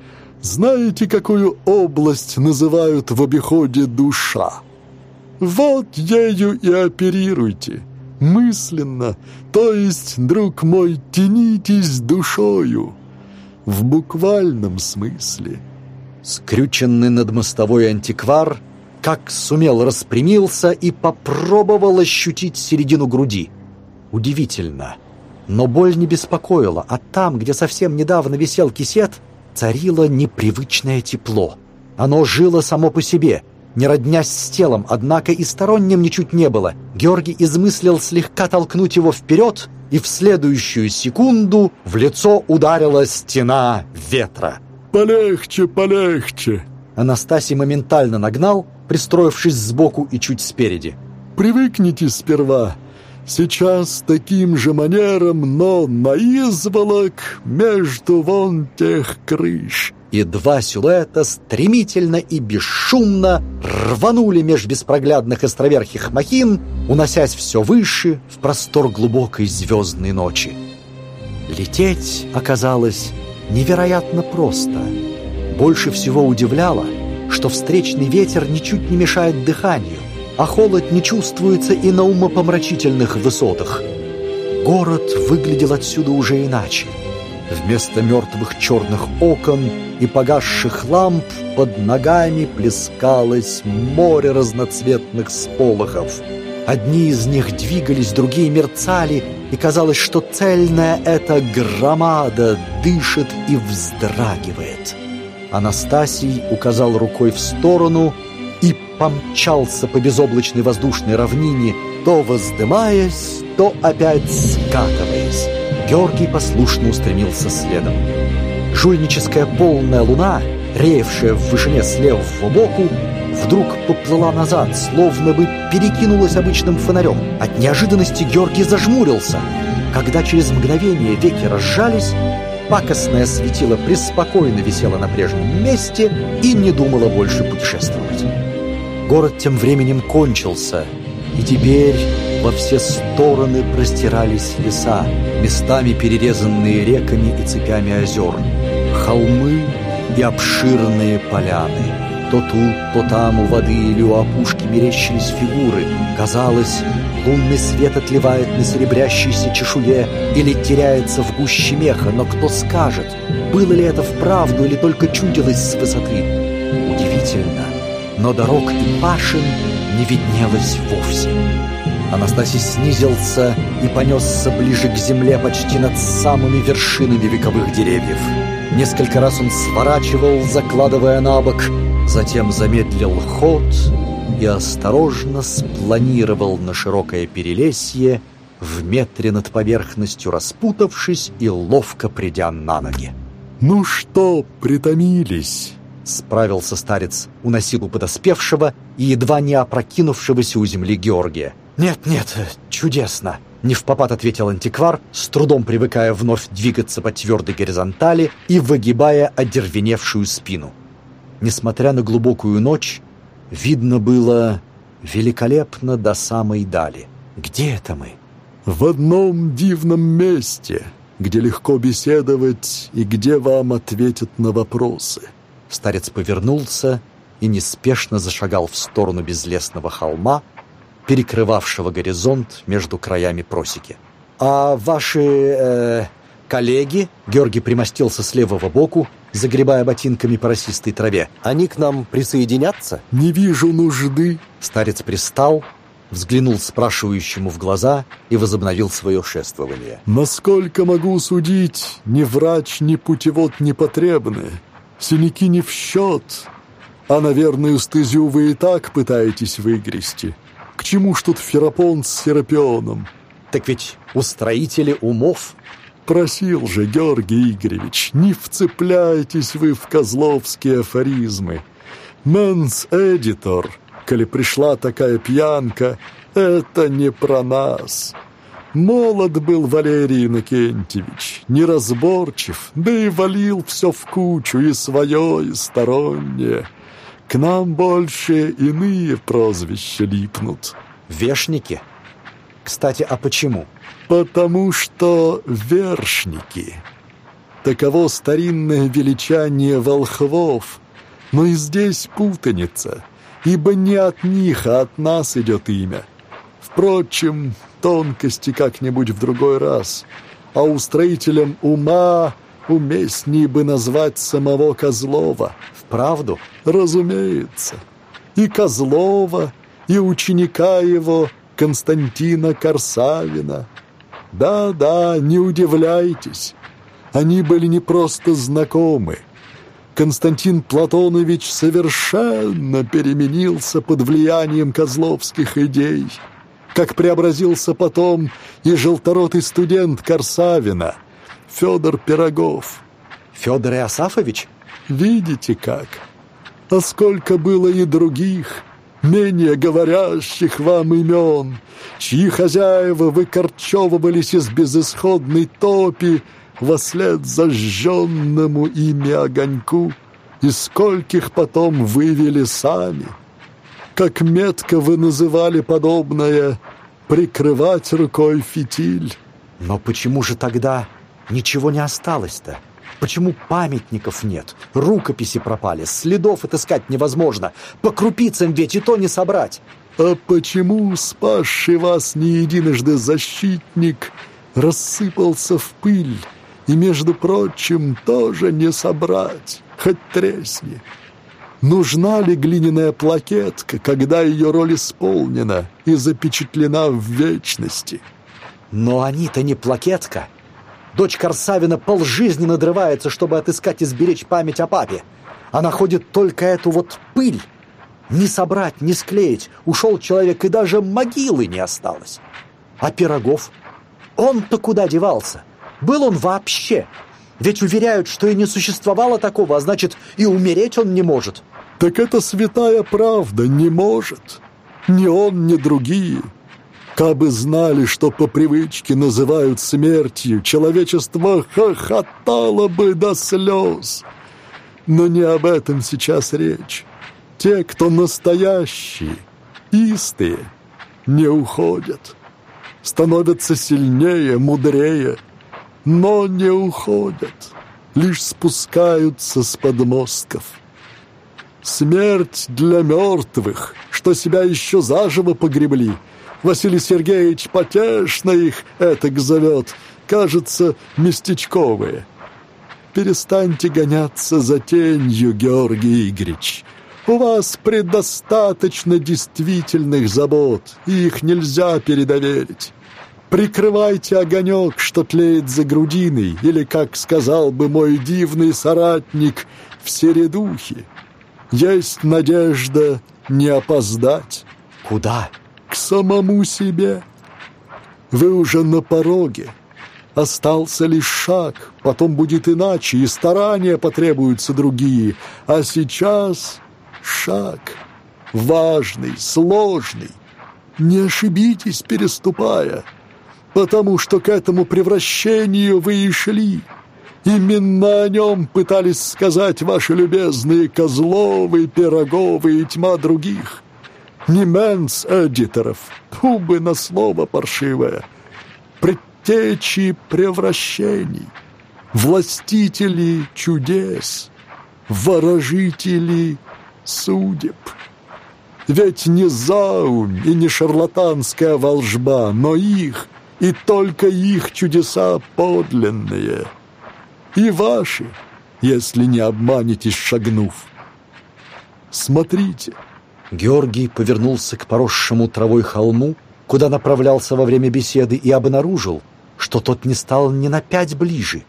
Знаете, какую область называют в обиходе душа? Вот ею и оперируйте. Мысленно, то есть, друг мой, тянитесь душою. В буквальном смысле. Скрюченный над мостовой антиквар, как сумел, распрямился и попробовал ощутить середину груди. Удивительно. Но боль не беспокоила, а там, где совсем недавно висел кисет, царило непривычное тепло. Оно жило само по себе, не роднясь с телом, однако и сторонним ничуть не было. Георгий измыслил слегка толкнуть его вперед, и в следующую секунду в лицо ударила стена ветра. «Полегче, полегче!» Анастасий моментально нагнал, пристроившись сбоку и чуть спереди. «Привыкните сперва. Сейчас таким же манером, но на изволок между вон тех крыш. И два силуэта стремительно и бесшумно рванули меж беспроглядных островерхих махин, уносясь все выше в простор глубокой звездной ночи. Лететь оказалось невероятно просто. Больше всего удивляло, что встречный ветер ничуть не мешает дыханию, а холод не чувствуется и на умопомрачительных высотах. Город выглядел отсюда уже иначе. Вместо мертвых черных окон и погасших ламп под ногами плескалось море разноцветных сполохов. Одни из них двигались, другие мерцали, и казалось, что цельная эта громада дышит и вздрагивает. Анастасий указал рукой в сторону и помчался по безоблачной воздушной равнине, то воздымаясь, то опять скатываясь. Георгий послушно устремился следом. Жульническая полная луна, реевшая в вышине с левого боку, вдруг поплыла назад, словно бы перекинулась обычным фонарем. От неожиданности Георгий зажмурился. Когда через мгновение веки разжались, пакостное светило преспокойно висело на прежнем месте и не думало больше путешествовать. Город тем временем кончился, и теперь во все стороны простирались леса, местами перерезанные реками и цепями озер, холмы и обширные поляны. То тут, то там у воды или у опушки мерещились фигуры. Казалось, лунный свет отливает на серебрящейся чешуе или теряется в гуще меха, но кто скажет, было ли это вправду или только чудилось с высоты? Удивительно, но дорог и пашин не виднелось вовсе. Анастасий снизился и понесся ближе к земле почти над самыми вершинами вековых деревьев. Несколько раз он сворачивал, закладывая на бок, затем замедлил ход и осторожно спланировал на широкое перелесье, в метре над поверхностью распутавшись и ловко придя на ноги. «Ну что, притомились?» — справился старец у носилу подоспевшего и едва не опрокинувшегося у земли Георгия. «Нет, нет, чудесно!» Не в попад ответил антиквар, с трудом привыкая вновь двигаться по твердой горизонтали и выгибая одервеневшую спину. Несмотря на глубокую ночь, видно было великолепно до самой дали. Где это мы? В одном дивном месте, где легко беседовать и где вам ответят на вопросы. Старец повернулся и неспешно зашагал в сторону безлесного холма, перекрывавшего горизонт между краями просеки. «А ваши э, коллеги?» Георгий примостился с левого боку, загребая ботинками по росистой траве. «Они к нам присоединятся?» «Не вижу нужды». Старец пристал, взглянул спрашивающему в глаза и возобновил свое шествование. «Насколько могу судить, ни врач, ни путевод не потребны. Синяки не в счет, а, наверное, стезю вы и так пытаетесь выгрести. К чему ж тут Ферапон с Серапионом? Так ведь устроители умов. Просил же, Георгий Игоревич, не вцепляйтесь вы в козловские афоризмы. Mens Editor, коли пришла такая пьянка, это не про нас. Молод был Валерий Иннокентьевич, неразборчив, да и валил все в кучу, и свое, и стороннее. К нам больше иные прозвища липнут. Вешники? Кстати, а почему? Потому что вершники. Таково старинное величание волхвов. Но и здесь путаница, ибо не от них, а от нас идет имя. Впрочем, тонкости как-нибудь в другой раз. А устроителем ума уместнее бы назвать самого Козлова. Вправду? Разумеется. И Козлова, и ученика его Константина Корсавина. Да-да, не удивляйтесь. Они были не просто знакомы. Константин Платонович совершенно переменился под влиянием козловских идей. Как преобразился потом и желторотый студент Корсавина, Федор Пирогов. Федор Иосафович? Видите как? А сколько было и других, менее говорящих вам имен, чьи хозяева выкорчевывались из безысходной топи во след зажженному ими огоньку, и скольких потом вывели сами. Как метко вы называли подобное «прикрывать рукой фитиль». Но почему же тогда ничего не осталось-то? Почему памятников нет? Рукописи пропали, следов отыскать невозможно. По крупицам ведь и то не собрать. А почему спасший вас не единожды защитник рассыпался в пыль И, между прочим, тоже не собрать, хоть тресни. Нужна ли глиняная плакетка, когда ее роль исполнена и запечатлена в вечности? Но они-то не плакетка. Дочь Корсавина полжизни надрывается, чтобы отыскать и сберечь память о папе. Она ходит только эту вот пыль. Не собрать, не склеить. Ушел человек, и даже могилы не осталось. А Пирогов? Он-то куда девался? Был он вообще? Ведь уверяют, что и не существовало такого, а значит, и умереть он не может. Так это святая правда, не может. Ни он, ни другие. Кабы знали, что по привычке называют смертью, человечество хохотало бы до слез. Но не об этом сейчас речь. Те, кто настоящие, истые, не уходят. Становятся сильнее, мудрее, но не уходят. Лишь спускаются с подмостков. Смерть для мертвых, что себя еще заживо погребли. Василий Сергеевич потешно их этак зовет, кажется, местечковые. Перестаньте гоняться за тенью, Георгий Игоревич. У вас предостаточно действительных забот, и их нельзя передоверить. Прикрывайте огонек, что тлеет за грудиной, или, как сказал бы мой дивный соратник, в середухе. Есть надежда не опоздать. Куда? К самому себе. Вы уже на пороге. Остался лишь шаг, потом будет иначе, и старания потребуются другие. А сейчас шаг важный, сложный. Не ошибитесь, переступая, потому что к этому превращению вы и шли. Именно о нем пытались сказать ваши любезные Козловы, Пироговы и тьма других. Не менс эдиторов, губы на слово паршивое, предтечи превращений, властители чудес, ворожители судеб. Ведь не заум и не шарлатанская волжба, но их, и только их чудеса подлинные — и ваши, если не обманетесь, шагнув. Смотрите. Георгий повернулся к поросшему травой холму, куда направлялся во время беседы, и обнаружил, что тот не стал ни на пять ближе.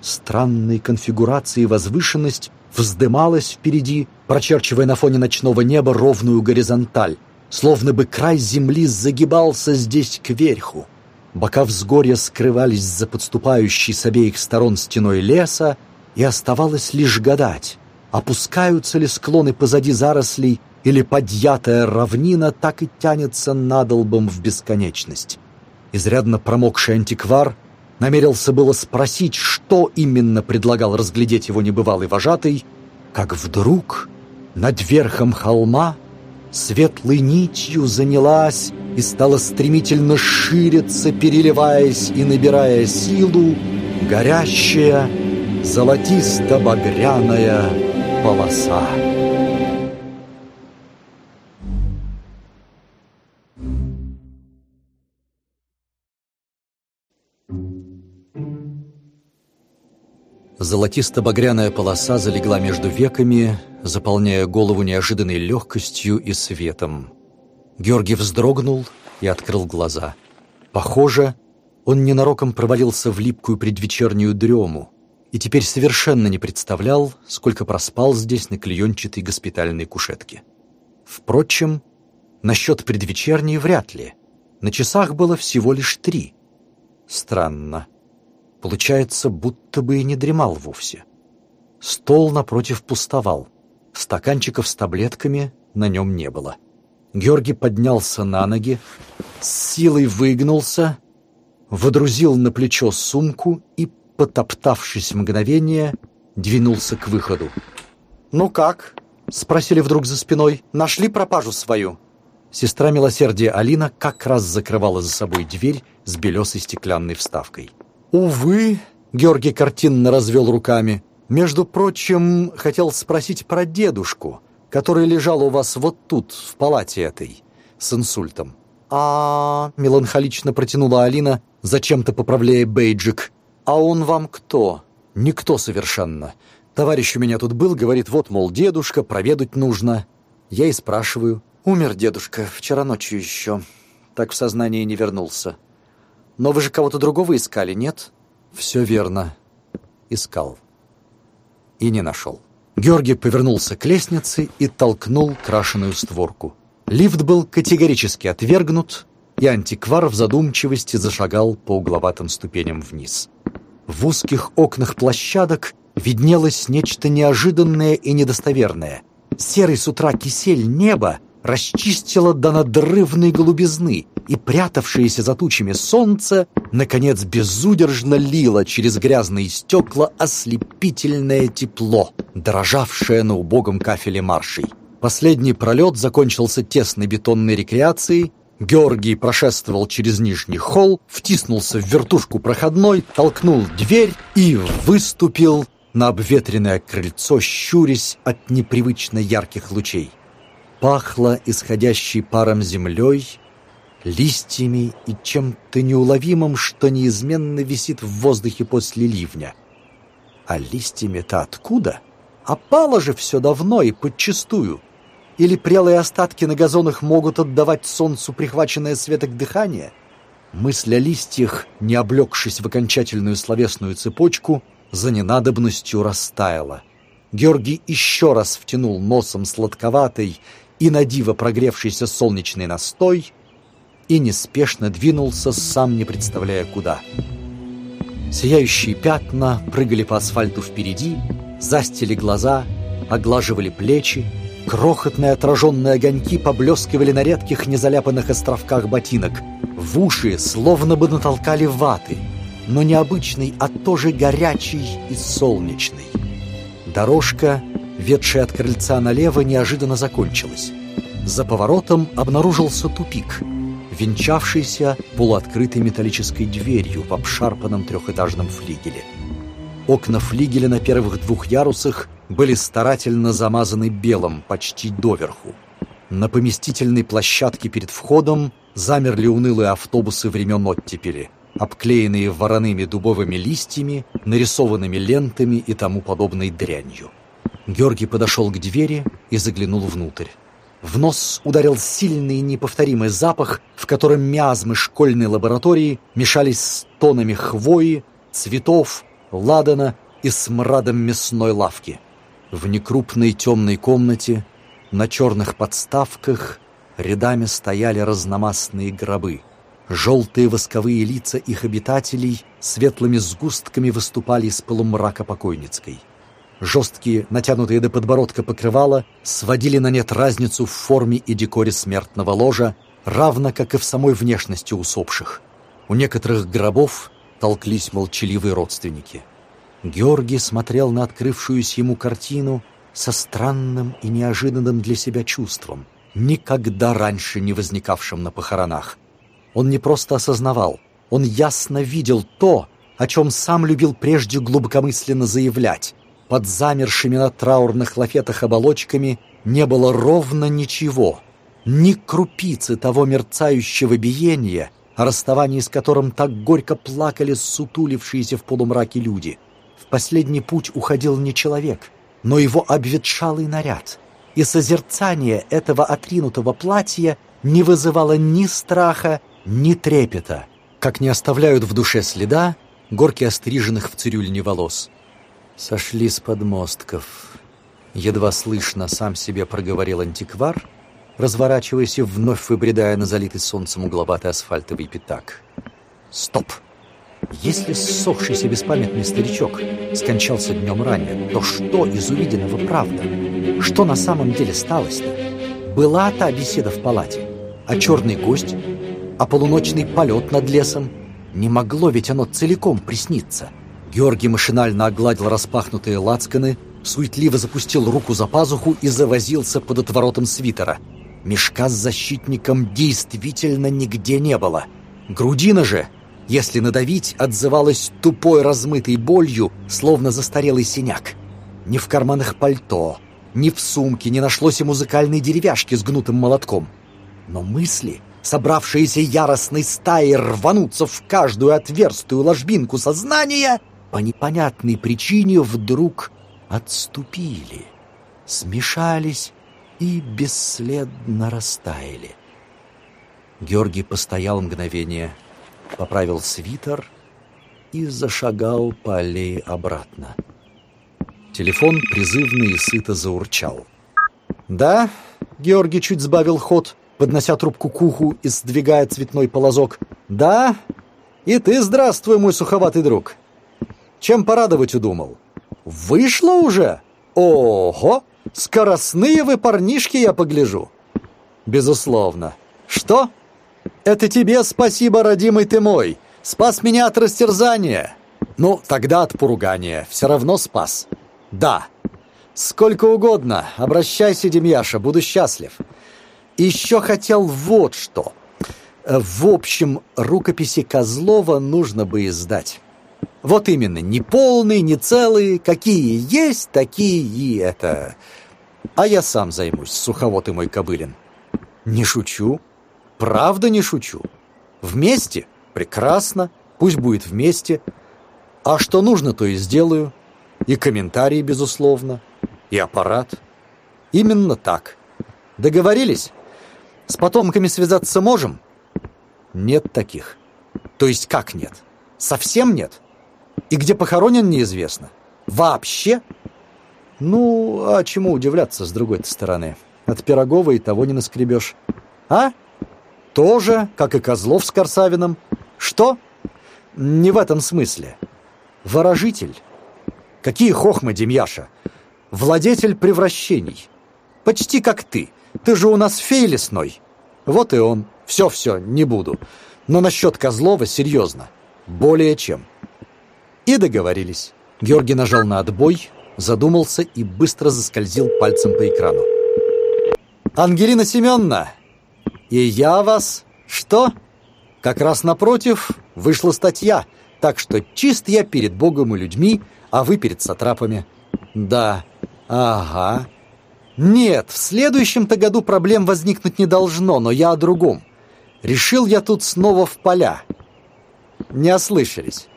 Странной конфигурации возвышенность вздымалась впереди, прочерчивая на фоне ночного неба ровную горизонталь, словно бы край земли загибался здесь кверху. Бока взгорья скрывались за подступающей с обеих сторон стеной леса, и оставалось лишь гадать, опускаются ли склоны позади зарослей, или подъятая равнина так и тянется надолбом в бесконечность. Изрядно промокший антиквар намерился было спросить, что именно предлагал разглядеть его небывалый вожатый, как вдруг над верхом холма светлой нитью занялась и стала стремительно шириться, переливаясь и набирая силу, горящая золотисто-багряная полоса. Золотисто-багряная полоса залегла между веками, заполняя голову неожиданной легкостью и светом. Георгий вздрогнул и открыл глаза. Похоже, он ненароком провалился в липкую предвечернюю дрему и теперь совершенно не представлял, сколько проспал здесь на клеенчатой госпитальной кушетке. Впрочем, насчет предвечерней вряд ли. На часах было всего лишь три. Странно. Получается, будто бы и не дремал вовсе. Стол напротив пустовал. Стаканчиков с таблетками на нем не было. Георгий поднялся на ноги, с силой выгнулся, водрузил на плечо сумку и, потоптавшись мгновение, двинулся к выходу. «Ну как?» — спросили вдруг за спиной. «Нашли пропажу свою?» Сестра милосердия Алина как раз закрывала за собой дверь с белесой стеклянной вставкой. «Увы», — Георгий картинно развел руками, «между прочим, хотел спросить про дедушку, который лежал у вас вот тут, в палате этой, с инсультом». «А...» — меланхолично протянула Алина, зачем-то поправляя бейджик. «А он вам кто?» «Никто совершенно. Товарищ у меня тут был, говорит, вот, мол, дедушка, проведать нужно». Я и спрашиваю. «Умер дедушка, вчера ночью еще. Так в сознание не вернулся. Но вы же кого-то другого искали, нет?» «Все верно. Искал. И не нашел». Георгий повернулся к лестнице и толкнул крашеную створку. Лифт был категорически отвергнут, и антиквар в задумчивости зашагал по угловатым ступеням вниз. В узких окнах площадок виднелось нечто неожиданное и недостоверное. Серый с утра кисель неба расчистило до надрывной голубизны, и прятавшееся за тучами солнце, наконец, безудержно лило через грязные стекла ослепительное тепло, дрожавшее на убогом кафеле маршей. Последний пролет закончился тесной бетонной рекреацией, Георгий прошествовал через нижний холл, втиснулся в вертушку проходной, толкнул дверь и выступил на обветренное крыльцо, щурясь от непривычно ярких лучей. Пахло исходящей паром землей, листьями и чем-то неуловимым, что неизменно висит в воздухе после ливня. А листьями-то откуда? Опало же все давно и подчистую. Или прелые остатки на газонах могут отдавать солнцу прихваченное светок дыхания? Мысль о листьях, не облегшись в окончательную словесную цепочку, за ненадобностью растаяла. Георгий еще раз втянул носом сладковатый и надиво прогревшийся солнечный настой и неспешно двинулся, сам не представляя куда. Сияющие пятна прыгали по асфальту впереди, застили глаза, оглаживали плечи, Крохотные отраженные огоньки поблескивали на редких незаляпанных островках ботинок. В уши словно бы натолкали ваты, но не обычный, а тоже горячий и солнечный. Дорожка, ведшая от крыльца налево, неожиданно закончилась. За поворотом обнаружился тупик, венчавшийся полуоткрытой металлической дверью в обшарпанном трехэтажном флигеле. Окна флигеля на первых двух ярусах были старательно замазаны белым почти доверху. На поместительной площадке перед входом замерли унылые автобусы времен оттепели, обклеенные вороными дубовыми листьями, нарисованными лентами и тому подобной дрянью. Георгий подошел к двери и заглянул внутрь. В нос ударил сильный неповторимый запах, в котором миазмы школьной лаборатории мешались с тонами хвои, цветов, ладана и смрадом мясной лавки. В некрупной темной комнате на черных подставках рядами стояли разномастные гробы. Желтые восковые лица их обитателей светлыми сгустками выступали из полумрака покойницкой. Жесткие, натянутые до подбородка покрывала сводили на нет разницу в форме и декоре смертного ложа, равно как и в самой внешности усопших. У некоторых гробов толклись молчаливые родственники — Георгий смотрел на открывшуюся ему картину со странным и неожиданным для себя чувством, никогда раньше не возникавшим на похоронах. Он не просто осознавал, он ясно видел то, о чем сам любил прежде глубокомысленно заявлять. Под замершими на траурных лафетах оболочками не было ровно ничего, ни крупицы того мерцающего биения, о расставании с которым так горько плакали сутулившиеся в полумраке люди — последний путь уходил не человек, но его обветшалый наряд, и созерцание этого отринутого платья не вызывало ни страха, ни трепета, как не оставляют в душе следа горки остриженных в цирюльне волос. Сошли с подмостков. Едва слышно сам себе проговорил антиквар, разворачиваясь и вновь выбредая на залитый солнцем угловатый асфальтовый пятак. «Стоп!» Если ссохшийся беспамятный старичок скончался днем ранее, то что из увиденного правда? Что на самом деле сталось-то? Была та беседа в палате, а черный гость, а полуночный полет над лесом? Не могло ведь оно целиком присниться. Георгий машинально огладил распахнутые лацканы, суетливо запустил руку за пазуху и завозился под отворотом свитера. Мешка с защитником действительно нигде не было. Грудина же если надавить, отзывалась тупой размытой болью, словно застарелый синяк. Ни в карманах пальто, ни в сумке не нашлось и музыкальной деревяшки с гнутым молотком. Но мысли собравшиеся яростной стаей рвануться в каждую отверстую ложбинку сознания, по непонятной причине вдруг отступили, смешались и бесследно растаяли. Георгий постоял мгновение, поправил свитер и зашагал по аллее обратно. Телефон призывно и сыто заурчал. «Да?» — Георгий чуть сбавил ход, поднося трубку к уху и сдвигая цветной полозок. «Да? И ты здравствуй, мой суховатый друг. Чем порадовать удумал? Вышло уже? Ого! Скоростные вы парнишки, я погляжу!» «Безусловно. Что?» «Это тебе спасибо, родимый ты мой. Спас меня от растерзания. Ну, тогда от поругания. Все равно спас. Да. Сколько угодно. Обращайся, Демьяша, буду счастлив. Еще хотел вот что. В общем, рукописи Козлова нужно бы издать. Вот именно, не полные, не целые, какие есть, такие и это. А я сам займусь, суховод и мой Кобылин. Не шучу. Правда не шучу. Вместе? Прекрасно. Пусть будет вместе. А что нужно, то и сделаю. И комментарии, безусловно. И аппарат. Именно так. Договорились? С потомками связаться можем? Нет таких. То есть как нет? Совсем нет? И где похоронен, неизвестно. Вообще? Ну, а чему удивляться с другой стороны? От Пирогова и того не наскребешь. А? Тоже, как и Козлов с Корсавиным. Что? Не в этом смысле. Ворожитель. Какие хохмы, Демьяша. Владетель превращений. Почти как ты. Ты же у нас фей лесной. Вот и он. Все-все, не буду. Но насчет Козлова серьезно. Более чем. И договорились. Георгий нажал на отбой, задумался и быстро заскользил пальцем по экрану. «Ангелина Семеновна, и я вас... Что? Как раз напротив вышла статья, так что чист я перед Богом и людьми, а вы перед сатрапами. Да, ага. Нет, в следующем-то году проблем возникнуть не должно, но я о другом. Решил я тут снова в поля. Не ослышались.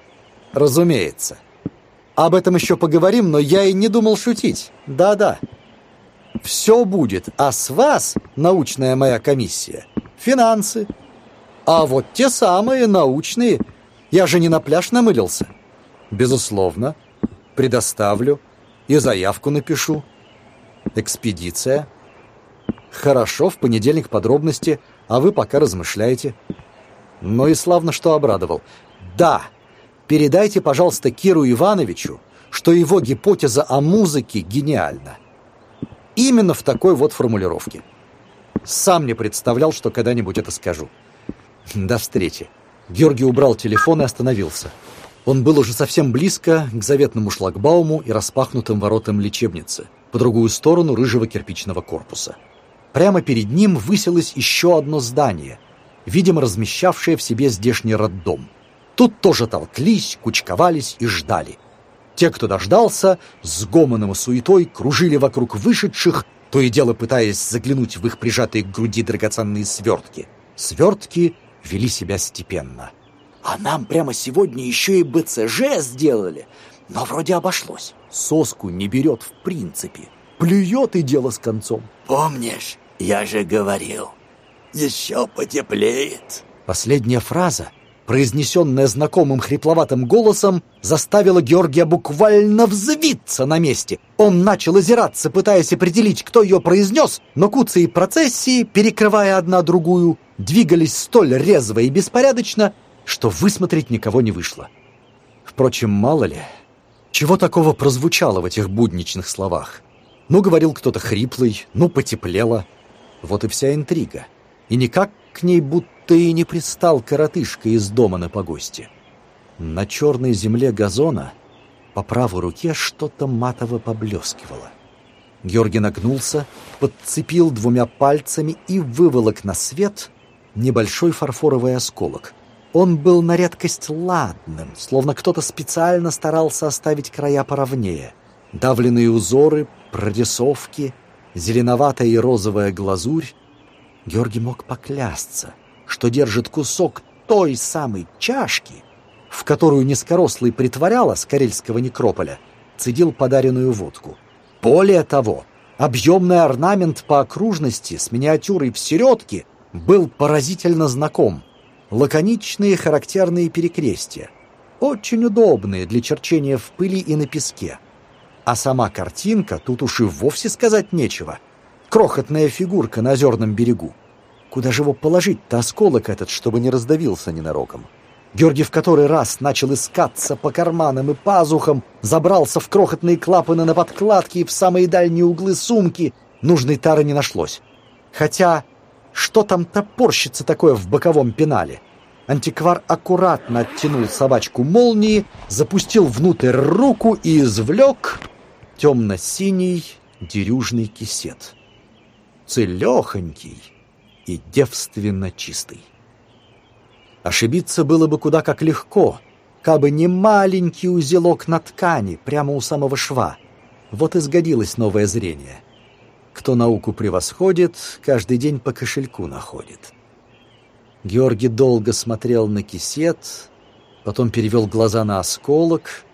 Разумеется. Об этом еще поговорим, но я и не думал шутить. Да-да. Все будет, а с вас, научная моя комиссия, финансы. А вот те самые научные. Я же не на пляж намылился. Безусловно. Предоставлю. И заявку напишу. Экспедиция. Хорошо, в понедельник подробности, а вы пока размышляете. Ну и славно, что обрадовал. Да, передайте, пожалуйста, Киру Ивановичу, что его гипотеза о музыке гениальна. Именно в такой вот формулировке. Сам не представлял, что когда-нибудь это скажу. До встречи. Георгий убрал телефон и остановился. Он был уже совсем близко к заветному шлагбауму и распахнутым воротам лечебницы, по другую сторону рыжего кирпичного корпуса. Прямо перед ним высилось еще одно здание, видимо, размещавшее в себе здешний роддом. Тут тоже толклись, кучковались и ждали. Те, кто дождался, с гомоном и суетой кружили вокруг вышедших, то и дело пытаясь заглянуть в их прижатые к груди драгоценные свертки. Свертки вели себя степенно. «А нам прямо сегодня еще и БЦЖ сделали, но вроде обошлось. Соску не берет в принципе. Плюет и дело с концом». «Помнишь, я же говорил, еще потеплеет». Последняя фраза — произнесенная знакомым хрипловатым голосом, заставила Георгия буквально взвиться на месте. Он начал озираться, пытаясь определить, кто ее произнес, но куцы и процессии, перекрывая одна другую, двигались столь резво и беспорядочно, что высмотреть никого не вышло. Впрочем, мало ли, чего такого прозвучало в этих будничных словах. Ну, говорил кто-то хриплый, ну, потеплело. Вот и вся интрига. И никак к ней будто будто и не пристал коротышка из дома на погосте. На черной земле газона по правой руке что-то матово поблескивало. Георгий нагнулся, подцепил двумя пальцами и выволок на свет небольшой фарфоровый осколок. Он был на редкость ладным, словно кто-то специально старался оставить края поровнее. Давленные узоры, прорисовки, зеленоватая и розовая глазурь. Георгий мог поклясться, что держит кусок той самой чашки, в которую низкорослый притворяла с карельского некрополя, цедил подаренную водку. Более того, объемный орнамент по окружности с миниатюрой в середке был поразительно знаком. Лаконичные характерные перекрестия, очень удобные для черчения в пыли и на песке. А сама картинка тут уж и вовсе сказать нечего. Крохотная фигурка на озерном берегу. Куда же его положить-то осколок этот, чтобы не раздавился ненароком? Георгий в который раз начал искаться по карманам и пазухам, забрался в крохотные клапаны на подкладке и в самые дальние углы сумки. Нужной тары не нашлось. Хотя, что там топорщится такое в боковом пенале? Антиквар аккуратно оттянул собачку молнии, запустил внутрь руку и извлек темно-синий дерюжный кисет. Целехонький и девственно чистый. Ошибиться было бы куда как легко, кабы не маленький узелок на ткани прямо у самого шва. Вот и сгодилось новое зрение. Кто науку превосходит, каждый день по кошельку находит. Георгий долго смотрел на кисет, потом перевел глаза на осколок,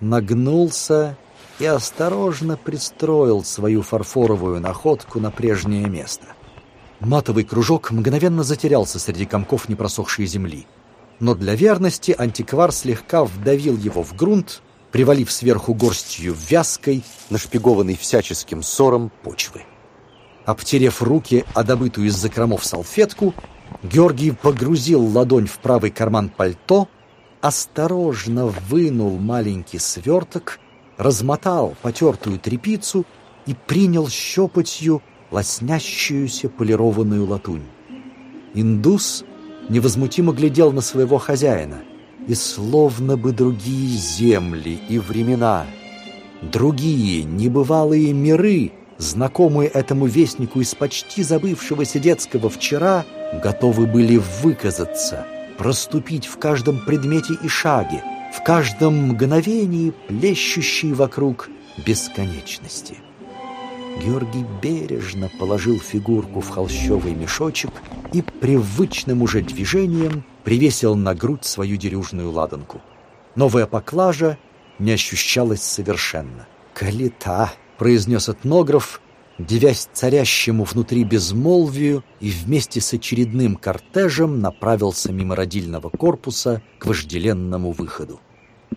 нагнулся и осторожно пристроил свою фарфоровую находку на прежнее место. Матовый кружок мгновенно затерялся среди комков непросохшей земли. Но для верности антиквар слегка вдавил его в грунт, привалив сверху горстью вязкой, нашпигованной всяческим ссором почвы. Обтерев руки о добытую из закромов салфетку, Георгий погрузил ладонь в правый карман пальто, осторожно вынул маленький сверток, размотал потертую тряпицу и принял щепотью лоснящуюся полированную латунь. Индус невозмутимо глядел на своего хозяина, и словно бы другие земли и времена, другие небывалые миры, знакомые этому вестнику из почти забывшегося детского вчера, готовы были выказаться, проступить в каждом предмете и шаге, в каждом мгновении плещущей вокруг бесконечности. Георгий бережно положил фигурку в холщовый мешочек и привычным уже движением привесил на грудь свою дерюжную ладанку. Новая поклажа не ощущалась совершенно. «Калита!» — произнес этнограф, девясь царящему внутри безмолвию и вместе с очередным кортежем направился мимо родильного корпуса к вожделенному выходу.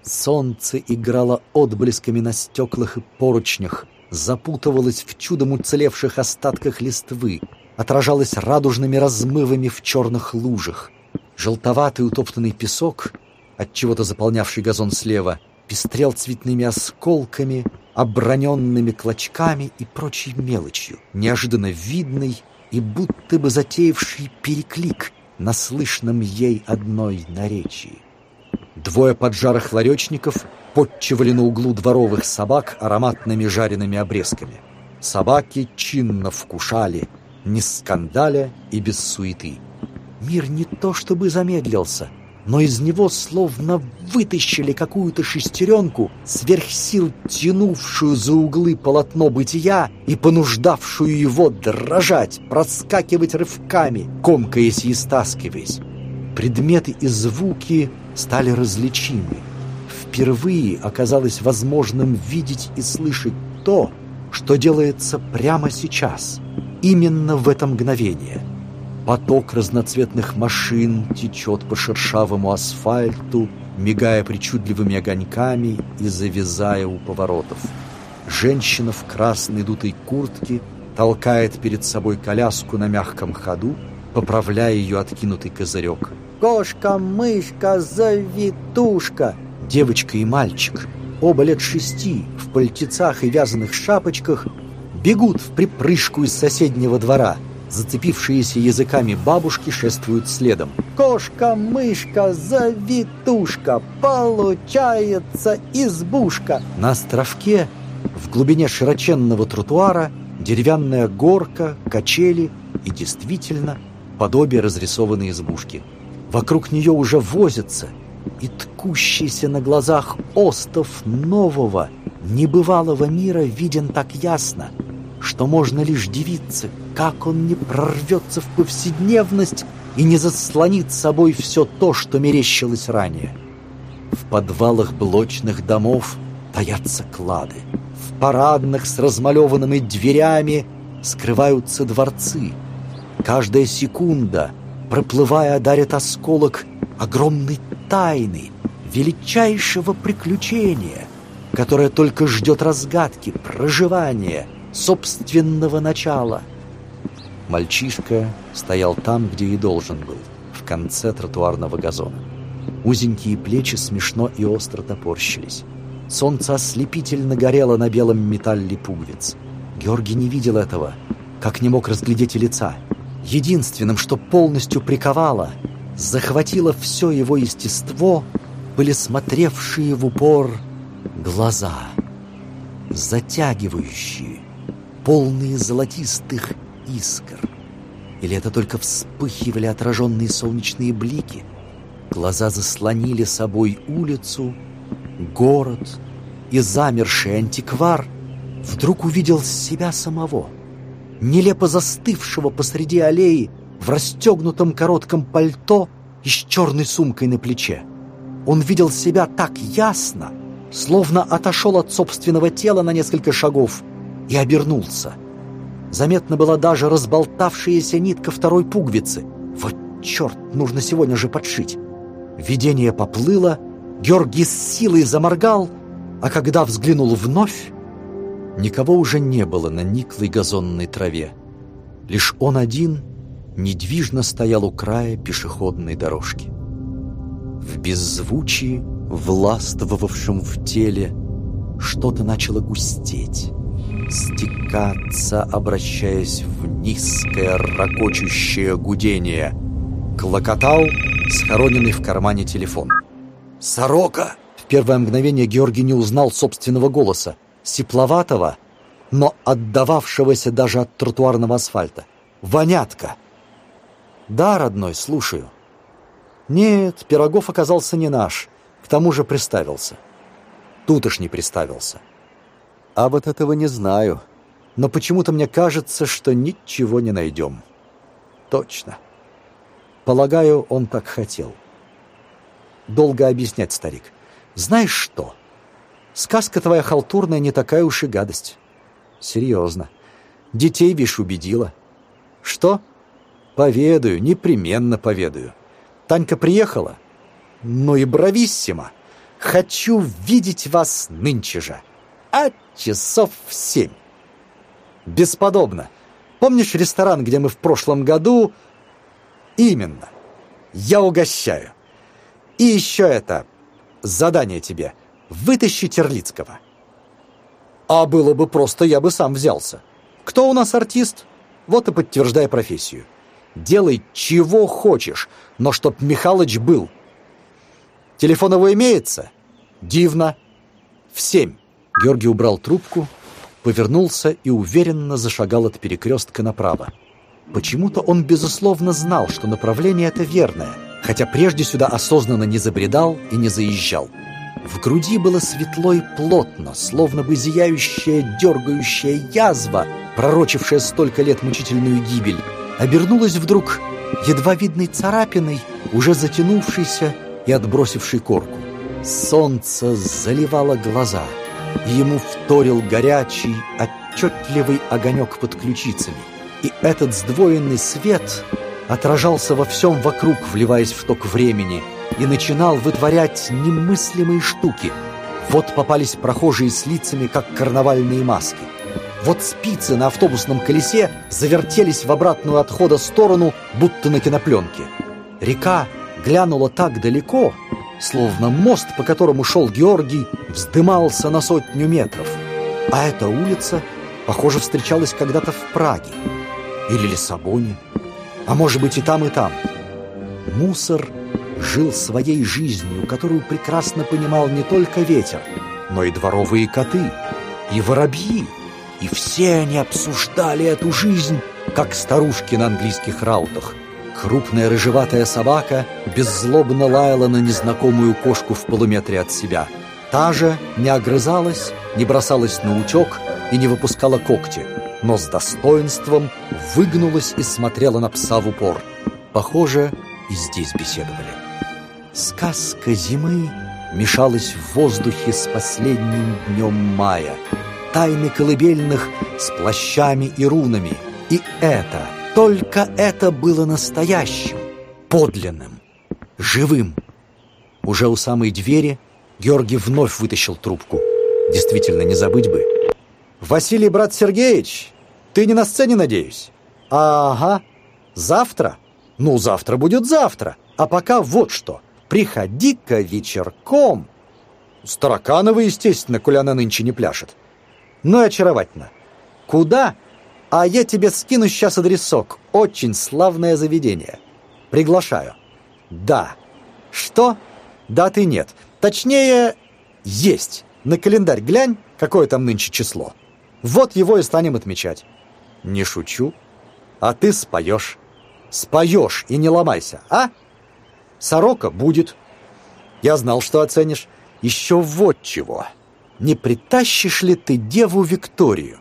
Солнце играло отблесками на стеклах и поручнях, запутывалась в чудом уцелевших остатках листвы, отражалась радужными размывами в черных лужах. Желтоватый утоптанный песок, от чего-то заполнявший газон слева, пестрел цветными осколками, оброненными клочками и прочей мелочью, неожиданно видной и будто бы затеявший переклик на слышном ей одной наречии. Двое поджарых ларечников подчивали на углу дворовых собак ароматными жареными обрезками. Собаки чинно вкушали, не скандаля и без суеты. Мир не то чтобы замедлился, но из него словно вытащили какую-то шестеренку, сверхсил тянувшую за углы полотно бытия и понуждавшую его дрожать, проскакивать рывками, комкаясь и стаскиваясь. Предметы и звуки стали различимы. Впервые оказалось возможным видеть и слышать то, что делается прямо сейчас, именно в это мгновение. Поток разноцветных машин течет по шершавому асфальту, мигая причудливыми огоньками и завязая у поворотов. Женщина в красной дутой куртке толкает перед собой коляску на мягком ходу, поправляя ее откинутый козырек. Кошка, мышка, завитушка. Девочка и мальчик, оба лет шести, в пальтецах и вязаных шапочках, бегут в припрыжку из соседнего двора. Зацепившиеся языками бабушки шествуют следом. Кошка, мышка, завитушка, получается избушка. На островке, в глубине широченного тротуара, деревянная горка, качели и действительно подобие разрисованной избушки – Вокруг нее уже возятся, и ткущийся на глазах остов нового, небывалого мира виден так ясно, что можно лишь дивиться, как он не прорвется в повседневность и не заслонит собой все то, что мерещилось ранее. В подвалах блочных домов таятся клады. В парадных с размалеванными дверями скрываются дворцы. Каждая секунда, проплывая, дарит осколок огромной тайны, величайшего приключения, которое только ждет разгадки, проживания, собственного начала. Мальчишка стоял там, где и должен был, в конце тротуарного газона. Узенькие плечи смешно и остро топорщились. Солнце ослепительно горело на белом металле пуговиц. Георгий не видел этого, как не мог разглядеть и лица. Единственным, что полностью приковало, захватило все его естество, были смотревшие в упор глаза, затягивающие, полные золотистых искр. Или это только вспыхивали отраженные солнечные блики? Глаза заслонили собой улицу, город, и замерший антиквар вдруг увидел себя самого, нелепо застывшего посреди аллеи в расстегнутом коротком пальто и с черной сумкой на плече. Он видел себя так ясно, словно отошел от собственного тела на несколько шагов и обернулся. Заметно была даже разболтавшаяся нитка второй пуговицы. Вот черт, нужно сегодня же подшить. Видение поплыло, Георгий с силой заморгал, а когда взглянул вновь, никого уже не было на никлой газонной траве. Лишь он один недвижно стоял у края пешеходной дорожки. В беззвучии, властвовавшем в теле, что-то начало густеть, стекаться, обращаясь в низкое ракочущее гудение. Клокотал схороненный в кармане телефон. «Сорока!» В первое мгновение Георгий не узнал собственного голоса, сепловатого, но отдававшегося даже от тротуарного асфальта. «Вонятка!» «Да, родной, слушаю». «Нет, Пирогов оказался не наш, к тому же приставился». «Тут уж не приставился». «А вот этого не знаю, но почему-то мне кажется, что ничего не найдем». «Точно». Полагаю, он так хотел. Долго объяснять, старик. Знаешь что? Сказка твоя халтурная не такая уж и гадость. Серьезно. Детей, вишь, убедила. Что? Поведаю, непременно поведаю. Танька приехала? Ну и брависсимо. Хочу видеть вас нынче же. А часов в семь. Бесподобно. Помнишь ресторан, где мы в прошлом году Именно. Я угощаю. И еще это. Задание тебе. Вытащи Терлицкого. А было бы просто, я бы сам взялся. Кто у нас артист? Вот и подтверждай профессию. Делай чего хочешь, но чтоб Михалыч был. Телефон его имеется? Дивно. В семь. Георгий убрал трубку, повернулся и уверенно зашагал от перекрестка направо. Почему-то он, безусловно, знал, что направление это верное, хотя прежде сюда осознанно не забредал и не заезжал. В груди было светло и плотно, словно бы зияющая, дергающая язва, пророчившая столько лет мучительную гибель, обернулась вдруг едва видной царапиной, уже затянувшейся и отбросившей корку. Солнце заливало глаза, и ему вторил горячий, отчетливый огонек под ключицами — и этот сдвоенный свет отражался во всем вокруг, вливаясь в ток времени, и начинал вытворять немыслимые штуки. Вот попались прохожие с лицами, как карнавальные маски. Вот спицы на автобусном колесе завертелись в обратную отхода сторону, будто на кинопленке. Река глянула так далеко, словно мост, по которому шел Георгий, вздымался на сотню метров. А эта улица, похоже, встречалась когда-то в Праге или Лиссабоне, а может быть и там, и там. Мусор жил своей жизнью, которую прекрасно понимал не только ветер, но и дворовые коты, и воробьи, и все они обсуждали эту жизнь, как старушки на английских раутах. Крупная рыжеватая собака беззлобно лаяла на незнакомую кошку в полуметре от себя. Та же не огрызалась, не бросалась на утек и не выпускала когти но с достоинством выгнулась и смотрела на пса в упор. Похоже, и здесь беседовали. Сказка зимы мешалась в воздухе с последним днем мая. Тайны колыбельных с плащами и рунами. И это, только это было настоящим, подлинным, живым. Уже у самой двери Георгий вновь вытащил трубку. Действительно, не забыть бы. «Василий, брат Сергеевич, ты не на сцене, надеюсь?» «Ага. Завтра?» «Ну, завтра будет завтра. А пока вот что. Приходи-ка вечерком». Староканова, естественно, коли она нынче не пляшет. Ну и очаровательно. Куда? А я тебе скину сейчас адресок. Очень славное заведение. Приглашаю. Да. Что? Даты нет. Точнее, есть. На календарь глянь, какое там нынче число. Вот его и станем отмечать. Не шучу. А ты споешь. Споешь и не ломайся, а? Сорока будет. Я знал, что оценишь. Еще вот чего. Не притащишь ли ты деву Викторию?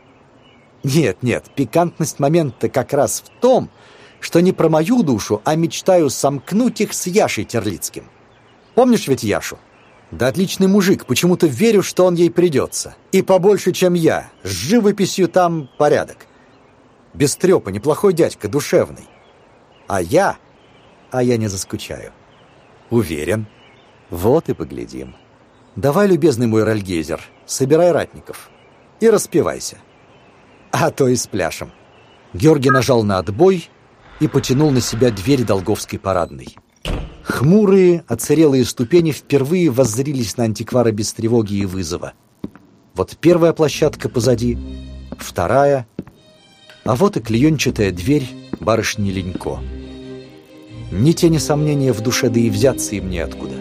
Нет, нет, пикантность момента как раз в том, что не про мою душу, а мечтаю сомкнуть их с Яшей Терлицким. Помнишь ведь Яшу? Да отличный мужик, почему-то верю, что он ей придется. И побольше, чем я. С живописью там порядок. Без трепа, неплохой дядька, душевный. А я... А я не заскучаю. Уверен. Вот и поглядим. Давай, любезный мой ральгейзер, собирай ратников. И распевайся. А то и с пляшем. Георгий нажал на отбой и потянул на себя дверь Долговской парадной. Хмурые, оцарелые ступени впервые воззрились на антиквара без тревоги и вызова. Вот первая площадка позади, вторая, а вот и клеенчатая дверь барышни Ленько. Ни тени сомнения в душе, да и взяться им неоткуда.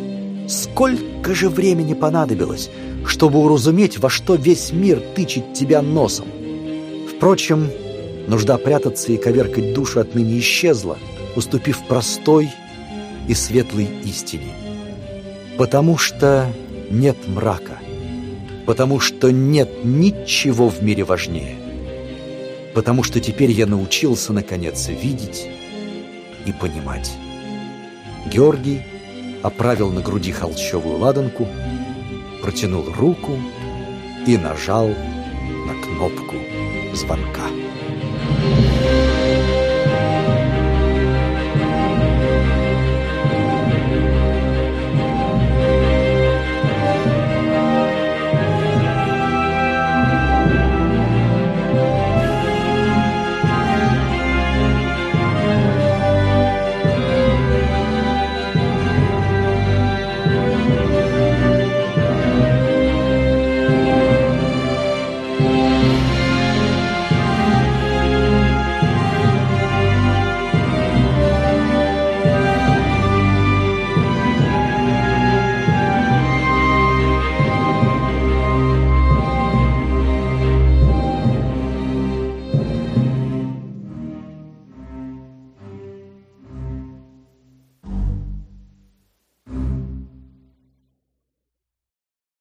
Сколько же времени понадобилось, чтобы уразуметь, во что весь мир тычет тебя носом? Впрочем, нужда прятаться и коверкать душу отныне исчезла, уступив простой и светлой истине. Потому что нет мрака, потому что нет ничего в мире важнее, потому что теперь я научился, наконец, видеть и понимать. Георгий оправил на груди холщовую ладанку, протянул руку и нажал на кнопку звонка.